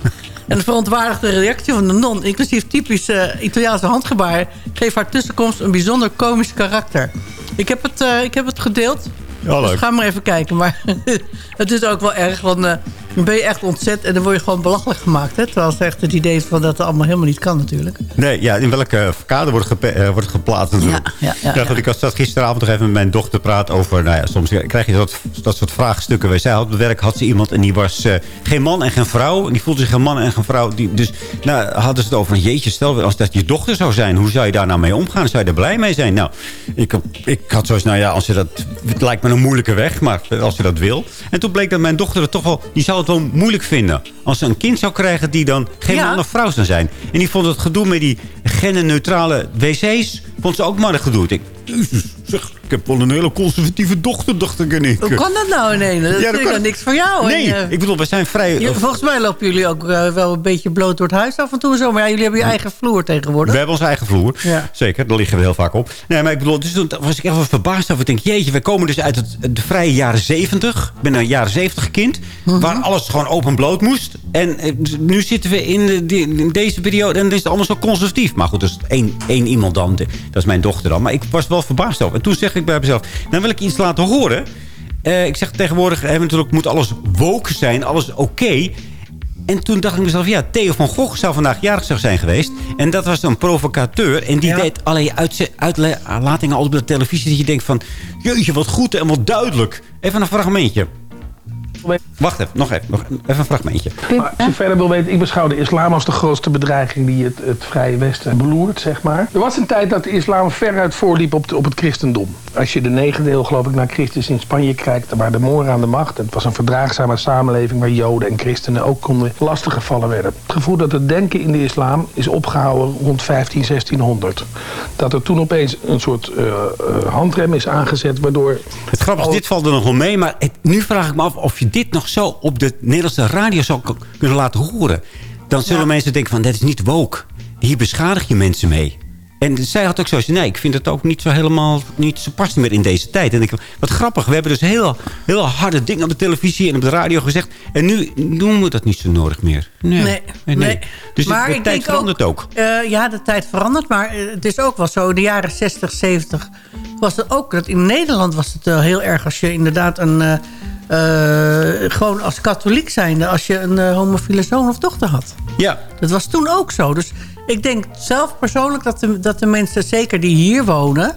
En de verontwaardigde reactie van de non, inclusief typisch eh, Italiaanse handgebaar... geeft haar tussenkomst een bijzonder komisch karakter. Ik heb het, eh, ik heb het gedeeld. Ja, leuk. Dus ga maar even kijken. Maar <laughs> het is ook wel erg, want eh, dan ben je echt ontzet... en dan word je gewoon belachelijk gemaakt. Hè? Terwijl het echt het idee is van dat het allemaal helemaal niet kan natuurlijk. Nee, ja, in welke kader wordt, eh, wordt geplaatst natuurlijk. Ja, ja, ja, goed, ik zat gisteravond nog even met mijn dochter te praten over... Nou ja, soms krijg je dat, dat soort vraagstukken. Wij zij had op het werk had ze iemand en die was eh, geen man en geen vrouw. En die voelde zich geen man en geen vrouw. Die, dus nou, hadden ze het over, jeetje, stel als dat je dochter zou zijn... hoe zou je daar nou mee omgaan? Zou je er blij mee zijn? Nou, ik, ik had zoiets, nou ja, als je dat... Het lijkt me een moeilijke weg, maar als je dat wil. En toen bleek dat mijn dochter het toch wel... Die zou het wel moeilijk vinden. Als ze een kind zou krijgen die dan geen Ja. man of vrouw zou zijn. En die vond het gedoe met die genderneutrale wc's... vond ze ook maar een gedoe. Ik, Jezus, zeg, ik heb wel een hele conservatieve dochter, dacht ik. En ik Hoe kan dat nou ineens? Dat Ja, is kan- niks voor jou. Nee, En, eh, ik bedoel, we zijn vrij... volgens mij lopen jullie ook eh, wel een beetje bloot door het huis af en toe. en Zo. Maar ja, jullie hebben je eigen vloer tegenwoordig. We hebben onze eigen vloer. Ja. Zeker, daar liggen we heel vaak op. Nee, maar ik bedoel, dus toen was ik echt wel verbaasd over. Ik denk, jeetje, we komen dus uit het, de vrije jaren zeventig. Ik ben een jaren zeventig kind. Mhm. Waar alles gewoon open bloot moest. En eh, nu zitten we in, de- die- in deze periode. En dan is het allemaal zo conservatief. Maar goed, dat is één, één iemand dan. Dat is mijn dochter dan. Maar ik was wel verbaasd over. En toen zeg ik bij mezelf, dan wil ik iets laten horen. Eh, ik zeg tegenwoordig, natuurlijk moet alles woke zijn. Alles oké. En toen dacht ik mezelf, ja, Theo van Gogh zou vandaag jarig zou zijn geweest. En dat was een provocateur. En die deed allerlei uitlatingen altijd op de televisie. Dat je denkt van, jeetje, wat goed en wat duidelijk. Even een fragmentje. Wacht even, nog even, nog even een fragmentje. Maar als je verder wil weten, ik beschouw de islam als de grootste bedreiging die het, het Vrije Westen beloert, zeg maar. Er was een tijd dat de islam veruit voorliep op, de- op het christendom. Als je de negende eeuw, geloof ik, naar Christus in Spanje kijkt, waren de Moren aan de macht. Het was een verdraagzame samenleving waar Joden en christenen ook konden lastiggevallen werden. Het gevoel dat het denken in de islam is opgehouden rond 15, 1600. Dat er toen opeens een soort eh, eh, handrem is aangezet, waardoor... Het grappige is, dit valt er nog wel mee. Maar het- nu vraag ik me af of je dit nog zo op de Nederlandse radio zou kunnen laten horen. Dan zullen mensen denken van, dit is niet woke. Hier beschadig je mensen mee. En zij had ook zoiets, nee, ik vind het ook niet zo helemaal, niet zo past meer in deze tijd. En ik, wat grappig, we hebben dus heel, heel harde dingen op de televisie en op de radio gezegd. En nu doen we dat niet zo nodig meer. Nee, Nee, nee. nee. Dus de- Maar de, ik tijd verandert ook. Eh, ja, de tijd verandert. Maar eh, het is ook wel zo. In de jaren 60, 70 was het ook... Dat in Nederland was het heel erg als je inderdaad een... eh, eh, gewoon als katholiek zijnde... als je een eh, homofiele zoon of dochter had. Ja. Dat was toen ook zo. Dus ik denk zelf persoonlijk dat de, dat de mensen... zeker die hier wonen...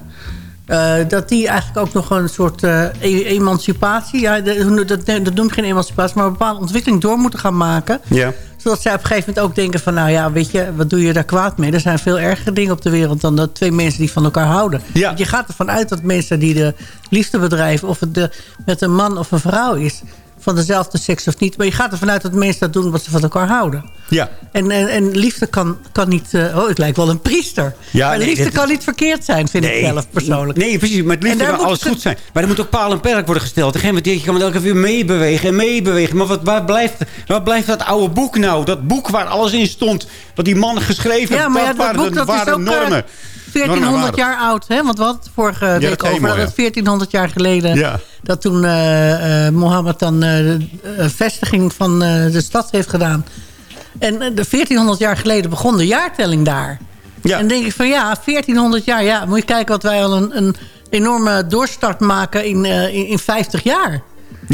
eh, dat die eigenlijk ook nog een soort e- emancipatie... Ja, de- dat, dat noem ik geen emancipatie... maar een bepaalde ontwikkeling door moeten gaan maken Ja. Zodat zij op een gegeven moment ook denken van... nou ja, weet je, wat doe je daar kwaad mee? Er zijn veel ergere dingen op de wereld... dan dat twee mensen die van elkaar houden. Want Je gaat ervan uit dat mensen die de liefde bedrijven... of het de, met een man of een vrouw is... van dezelfde seks of niet. Maar je gaat ervan uit dat mensen dat doen... omdat ze van elkaar houden. Ja. En, en, en liefde kan, kan niet... eh, oh, ik lijk wel een priester. Ja, maar nee, liefde kan niet verkeerd zijn, vind ik zelf persoonlijk. Nee, precies. Maar het liefde kan alles het- goed zijn. Maar er moet ook paal en perk worden gesteld. Met die je kan met elke keer meebewegen en meebewegen. Maar wat, waar, blijft, waar blijft dat oude boek nou? Dat boek waar alles in stond. Wat die man geschreven Ja, maar ja, wat dat waren, boek dat waren is ook eh, normen. 1400 Normen jaar oud. Hè? Want we hadden het vorige week over dat het 1400 jaar geleden... Ja. dat toen eh, eh, Mohammed dan eh, de vestiging van de stad heeft gedaan. En de 1400 jaar geleden begon de jaartelling daar. En denk ik van ja, 1400 jaar... ja, moet je kijken wat wij al een, een enorme doorstart maken in, in, in 50 jaar.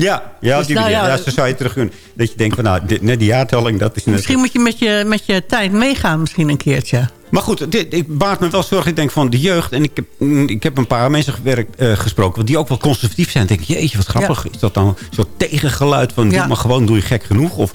Ja, ja, Dus die nou ja, ja, zo zou je terug kunnen. Dat je denkt van, nou, dit, net die jaartelling, dat is net... Misschien moet je met, je met je tijd meegaan misschien een keertje. Maar goed, dit, ik baart me wel zorgen. Ik denk van de jeugd. En ik heb, mm, ik heb een paar mensen gewerkt, eh, gesproken. Die ook wel conservatief zijn. Ik denk, jeetje, wat grappig. Is dat dan een soort tegengeluid van... Ja. Doe maar gewoon, doe je gek genoeg? Of,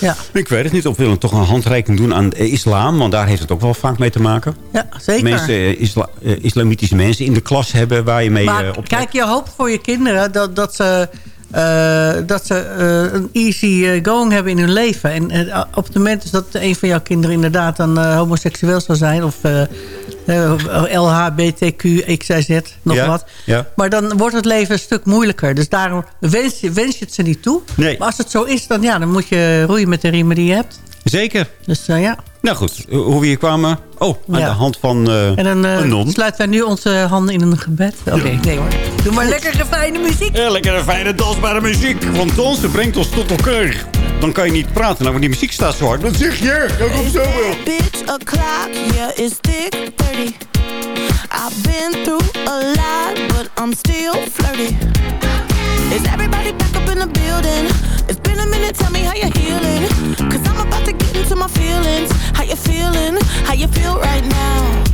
Ja. Ik weet het niet. Of willen toch een handreiking doen aan de islam? Want daar heeft het ook wel vaak mee te maken. Ja, zeker. Mensen, eh, isla- eh, islamitische mensen in de klas hebben waar je mee maar eh, op... kijk, je hoopt voor je kinderen dat, dat ze, eh, dat ze eh, een easy eh, going hebben in hun leven. En op het moment dat een van jouw kinderen inderdaad dan homoseksueel zou zijn... of LHBTQ, XYZ, nog Ja, wat. ja. Maar dan wordt het leven een stuk moeilijker. Dus daarom wens je, wens je het ze niet toe. Nee. Maar als het zo is, dan, ja, dan moet je roeien met de riemen die je hebt. Zeker. Dus ja. Nou goed, hoe we hier kwamen... Oh, aan Ja. de hand van eh, En dan eh, een non. sluiten wij nu onze handen in een gebed. Oké, nee hoor. Doe maar lekkere fijne muziek. Ja, lekkere fijne dansbare muziek. Want dansen brengt ons tot elkaar. Dan kan je niet praten, nou, want die muziek staat zo hard. Wat zeg je? Dat komt zo wel. Bitch o'clock, yeah, it's thick 30. I've been through a lot, but I'm still flirty. Is everybody back up in the building? It's been a minute, tell me how you're healing. Cause I'm about to get into my feelings. How you feeling? How you feel right now?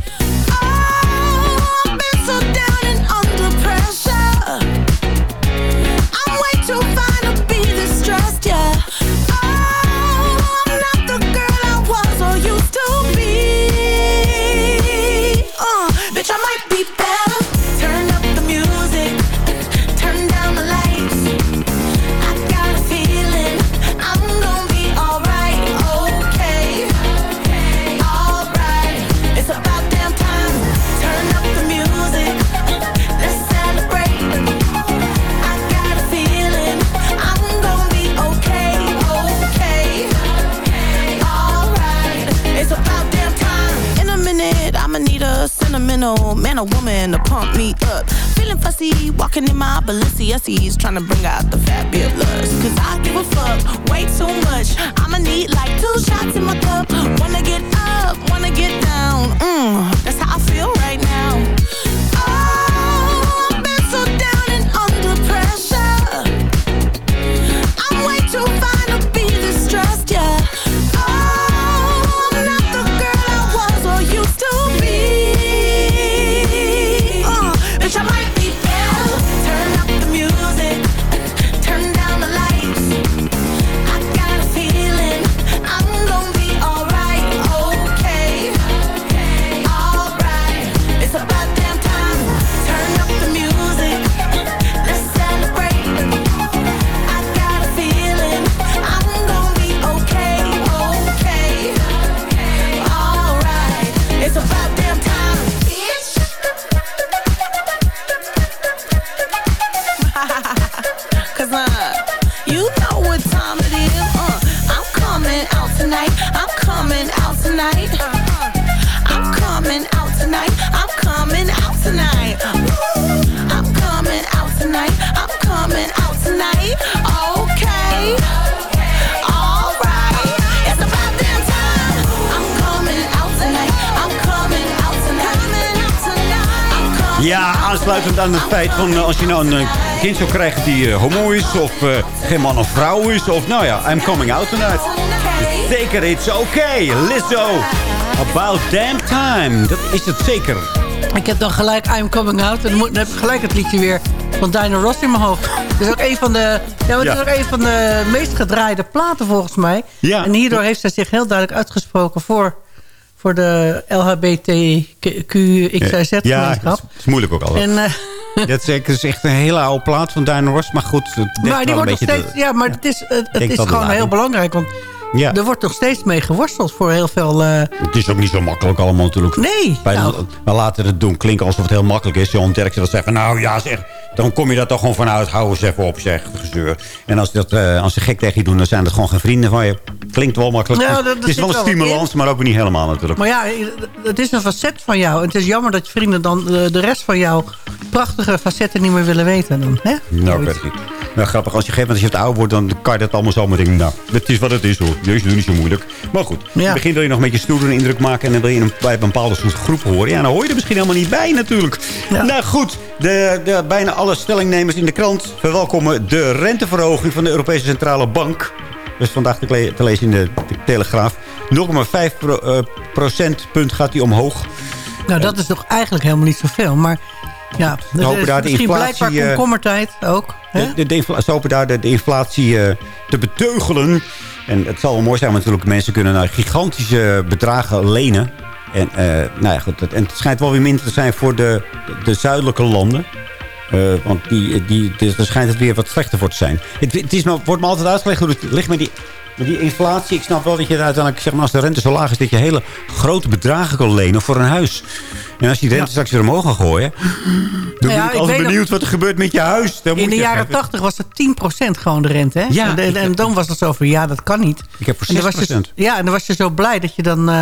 Tonight. I'm coming out tonight. I'm coming out tonight. Woo. I'm coming out tonight. I'm coming out tonight. Okay. Alright. It's about damn time. I'm coming out tonight. I'm coming out tonight. Coming out tonight. I'm coming Ja, aansluitend aan het feit van eh, als je nou een eh, kind zou krijgen die eh, homo is... of geen man of vrouw is, of nou ja, I'm coming out tonight. Zeker, it's okay. Lizzo. About damn time. Dat is het zeker. Ik heb dan gelijk I'm Coming Out. En dan heb ik gelijk het liedje weer van Dinah Ross in mijn hoofd. Het is ook een van de, ja, maar Ja. is ook een van de meest gedraaide platen volgens mij. Ja. En hierdoor heeft zij zich heel duidelijk uitgesproken voor, voor de LHBTQ-XYZ-gemeenschap. Ja, dat is moeilijk ook al. En, eh, Dat is, echt- is echt een hele oude plaat van Dinah Ross. Maar goed, het maar die wordt nog steeds, de- ja, maar het is, het, is gewoon heel belangrijk. Want Ja. er wordt nog steeds mee geworsteld voor heel veel... eh, Het is ook niet zo makkelijk allemaal natuurlijk. Nee, Bij nou. laten het doen klinken alsof het heel makkelijk is. Johan Derksen dat zegt van, nou ja zeg, dan kom je daar toch gewoon vanuit. Hou eens even op, zeg, gezeur. En als, dat, eh, als ze gek tegen je doen, dan zijn dat gewoon geen vrienden van je. Klinkt wel makkelijk. Het is- dat- het dat is wel een stimulans, maar ook niet helemaal natuurlijk. Maar ja, het is een facet van jou. En het is jammer dat je vrienden dan de, de rest van jouw prachtige facetten niet meer willen weten. Dan, hè? Nou, weet niet. Nou, grappig. Als je geeft, als je het ouder wordt, dan kan je dat allemaal zomaar denken. Nou, dat is wat het is hoor. Jezus, doe niet zo moeilijk. Maar goed, in het begin wil je nog een beetje stoer doen, indruk maken. En dan wil je een, bij een bepaalde soort groep horen. Ja, dan hoor je er misschien helemaal niet bij natuurlijk. Nou goed, de, de, bijna alle stellingnemers in de krant verwelkomen de renteverhoging van de Europese Centrale Bank. Dus vandaag te, le- te lezen in de, de Telegraaf. 0,5 pro- eh, procentpunt gaat die omhoog. Nou, dat is toch eigenlijk helemaal niet zoveel. Maar ja, We er hopen is daar de inflatie, blijkbaar eh, komkommertijd ook. Hè? De, de, ze hopen daar de, de inflatie eh, te beteugelen. En het zal wel mooi zijn, want natuurlijk mensen kunnen naar gigantische bedragen lenen. En, nou ja, goed, het- en het schijnt wel weer minder te zijn voor de, de zuidelijke landen. Eh, want die, die, dus schijnt het weer wat slechter voor te zijn. Het, het is wordt me altijd uitgelegd hoe het ligt met die, met die inflatie. Ik snap wel dat je uiteindelijk, zeg maar, als de rente zo laag is... dat je hele grote bedragen kan lenen voor een huis. En als je die rente straks weer omhoog gaat gooien... dan Ja, ben ik altijd benieuwd wat er gebeurt met je huis. Dan In de jaren even- 80 was het 10% gewoon de rente. Hè? Ja, en, en- ik- en dan was het zo van, ja, dat kan niet. Ik heb voor En dan was je, 6%. ja, en dan was je zo blij dat je dan eh,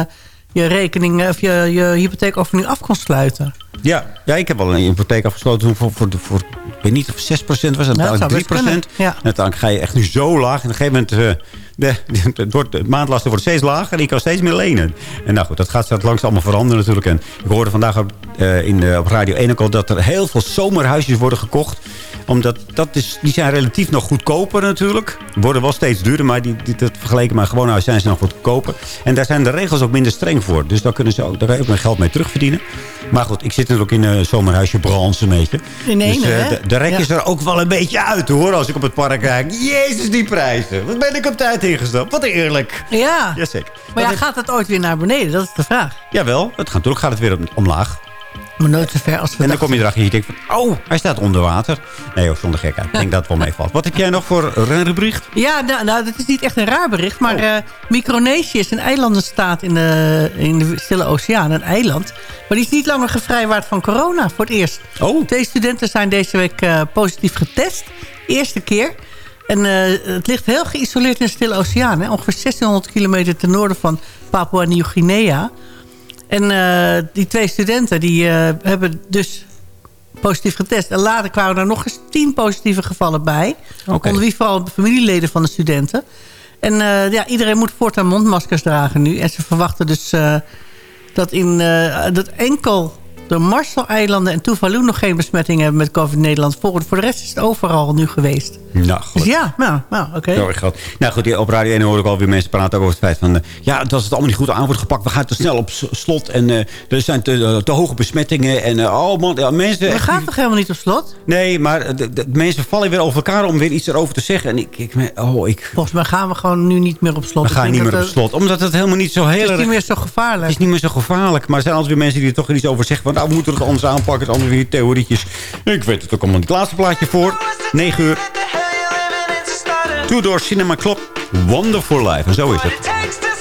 je rekening of je, je hypotheekovereenkomst af kon sluiten. Ja, ja, ik heb al een hypotheek afgesloten voor, voor, de- voor ik weet niet of 6% was, het uiteindelijk 3%. zou best kunnen, ja. En uiteindelijk ga je echt nu zo laag. En op een gegeven moment, eh, de, <laughs> het wordt, de maandlasten wordt steeds lager en je kan steeds meer lenen. En nou goed, dat gaat straks langzaam allemaal veranderen natuurlijk. En ik hoorde vandaag op, eh, in, op Radio 1 ook al dat er heel veel zomerhuisjes worden gekocht. Omdat dat is, die zijn relatief nog goedkoper natuurlijk. Worden wel steeds duurder, maar die, die, dat vergeleken met gewoon huis zijn ze nog goedkoper. En daar zijn de regels ook minder streng voor. Dus daar kunnen ze ook, daar kan je ook mijn geld mee terugverdienen. Maar goed, ik zit natuurlijk in een zomerhuisje branche een beetje. In ene, dus eh, hè? de, de rek is er ook wel een beetje uit hoor. Als ik op het park kijk. Jezus, die prijzen. Wat ben ik op tijd ingestapt. Wat eerlijk. Ja, Jazeker. maar ja, gaat het ooit weer naar beneden? Dat is de vraag. Jawel, het gaat, natuurlijk gaat het weer om- omlaag. Maar nooit zo ver als we En dan dachten. kom je erachter en je denkt van... Oh, hij staat onder water. Nee, joh, zonder gekheid. Ik denk dat het wel meevalt. Wat heb jij nog voor een rubriek? Ja, nou, nou, dat is niet echt een raar bericht. Maar Oh. eh, Micronesië is een eilandenstaat in de, in de Stille Oceaan. Een eiland. Maar die is niet langer gevrijwaard van corona voor het eerst. Oh. Twee studenten zijn deze week eh, positief getest. Eerste keer. En eh, het ligt heel geïsoleerd in de Stille Oceaan. Hè? Ongeveer 1600 kilometer ten noorden van Papua Nieuw-Guinea. En eh, die twee studenten die, eh, hebben dus positief getest. En later kwamen er nog eens tien positieve gevallen bij. Onder wie vooral familieleden van de studenten. En ja, iedereen moet voortaan mondmaskers dragen nu. En ze verwachten dus dat, in, dat enkel de Marshall-eilanden en Tuvalu nog geen besmetting hebben met COVID in Nederland. Voor, voor de rest is het overal nu geweest. Nou, Dus goed. ja, nou, nou oké. Groot. Nou goed, op Radio 1 hoor ik alweer mensen praten over het feit van... eh, ja, dat het allemaal niet goed aan wordt gepakt. We gaan te snel op slot en eh, er zijn te, te hoge besmettingen. En eh, oh man, ja, mensen... Echt gaat toch helemaal niet op slot? Nee, maar de, de- mensen vallen weer over elkaar om weer iets erover te zeggen. En ik, ik, oh, ik Volgens mij gaan we gewoon nu niet meer op slot. we gaan niet meer op eh, slot. Omdat het helemaal niet zo heel Het is niet meer zo gevaarlijk. Het is niet meer zo gevaarlijk. Maar er zijn altijd weer mensen die er toch iets over zeggen. Nou, we moeten het anders aanpakken. Het andere weer theorietjes. Ik weet het ook allemaal. Het laatste plaatje voor. 9 uur. Two Door Cinema Club. Wonderful Life. En zo is het.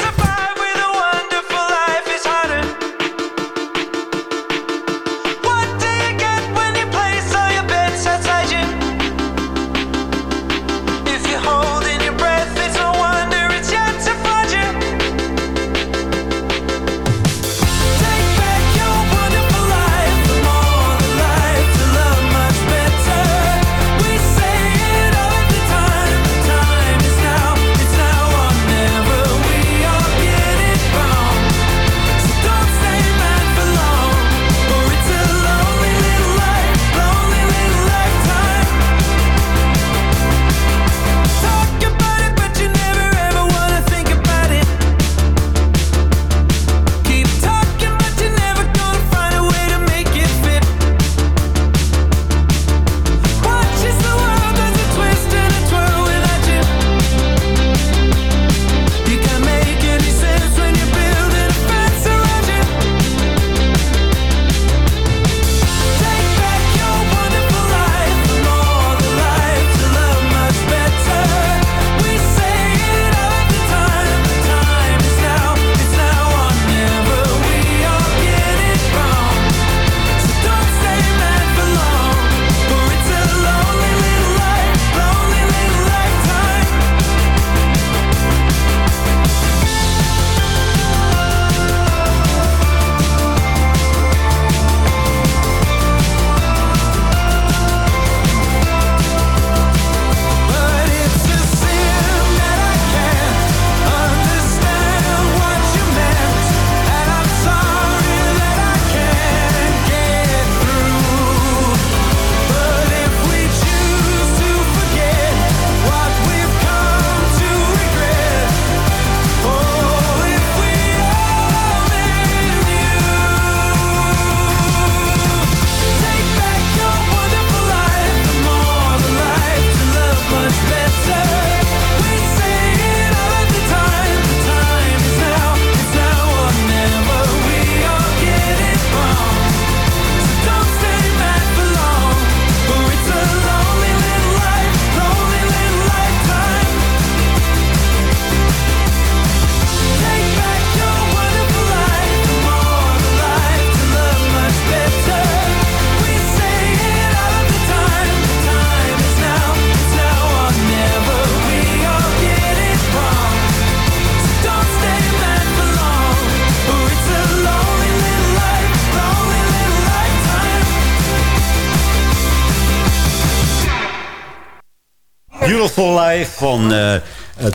Beautiful Life van uh,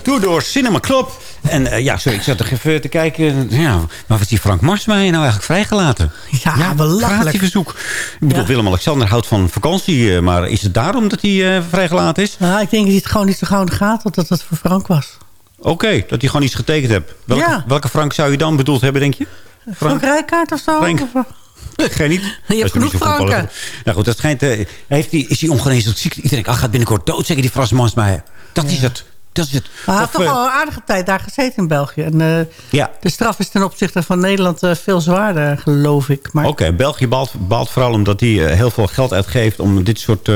Tudor Cinema Club. En uh, ja, sorry, ik zat er even te kijken. Ja, maar was die Frank Marsmeijer nou eigenlijk vrijgelaten? Ja, ja belachelijk. verzoek. Ik bedoel, ja. Willem-Alexander houdt van vakantie. Maar is het daarom dat hij uh, vrijgelaten is? Nou, ik denk dat hij het gewoon niet zo gauw in de gaten dat het voor Frank was. Oké, okay, dat hij gewoon iets getekend hebt. Welke, ja. welke Frank zou je dan bedoeld hebben, denk je? Frank, Frank Rijkaard of zo? Frank. <laughs> Geen niet. Je hebt genoeg Franken. Nou goed, dat schijnt... Uh, heeft die, is hij ongeneeslijk ziek? Iedereen denkt, ah, gaat binnenkort dood, zeker die Frans Mansmeijer. Dat ja. is het. Dat is het. Maar hij heeft toch al een aardige tijd daar gezeten in België. En uh, ja. de straf is ten opzichte van Nederland uh, veel zwaarder, geloof ik. Oké, okay, België baalt, baalt, vooral omdat hij heel veel geld uitgeeft... om dit soort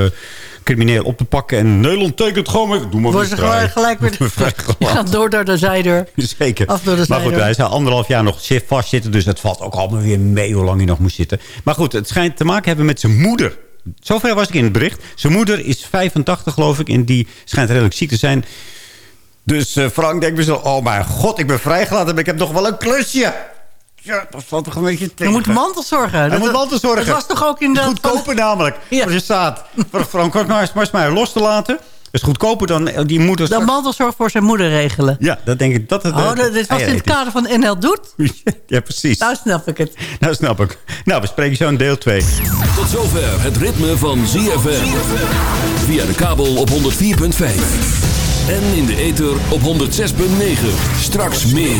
crimineel op te pakken. En Nederland tekent gewoon maar... Doe maar ze gewoon gelijk weer... <laughs> Je gaat <laughs> door door de zijdeur. Zeker. Af door de maar goed, hij zou anderhalf jaar nog vastzitten. Dus het valt ook allemaal weer mee hoe lang hij nog moest zitten. Maar goed, het schijnt te maken hebben met zijn moeder. Zover was ik in het bericht. Zijn moeder is 85 geloof ik. En die schijnt redelijk ziek te zijn. Dus uh, Frank denkt zo... Oh mijn god, ik ben vrijgelaten. Maar ik heb nog wel een klusje. Ja, dat valt toch een beetje tegen. Je moet mantelzorgen. Dat, moet mantelzorgen. Dat was toch ook in de... Goedkoper namelijk. Ja. Als je staat. Frank Marsmeijer los te laten. is goedkoper dan die moeder... Dan mantelzorg voor zijn moeder regelen. Ja, dat denk ik dat het... Oh, dat, dit was in het kader van NL Doet? <laughs> ja, precies. Nou snap ik het. Nou snap ik. Nou, we spreken zo in deel 2. Tot zover het ritme van ZFM. Via de kabel op 104.5. En in de ether op 106.9. Straks meer.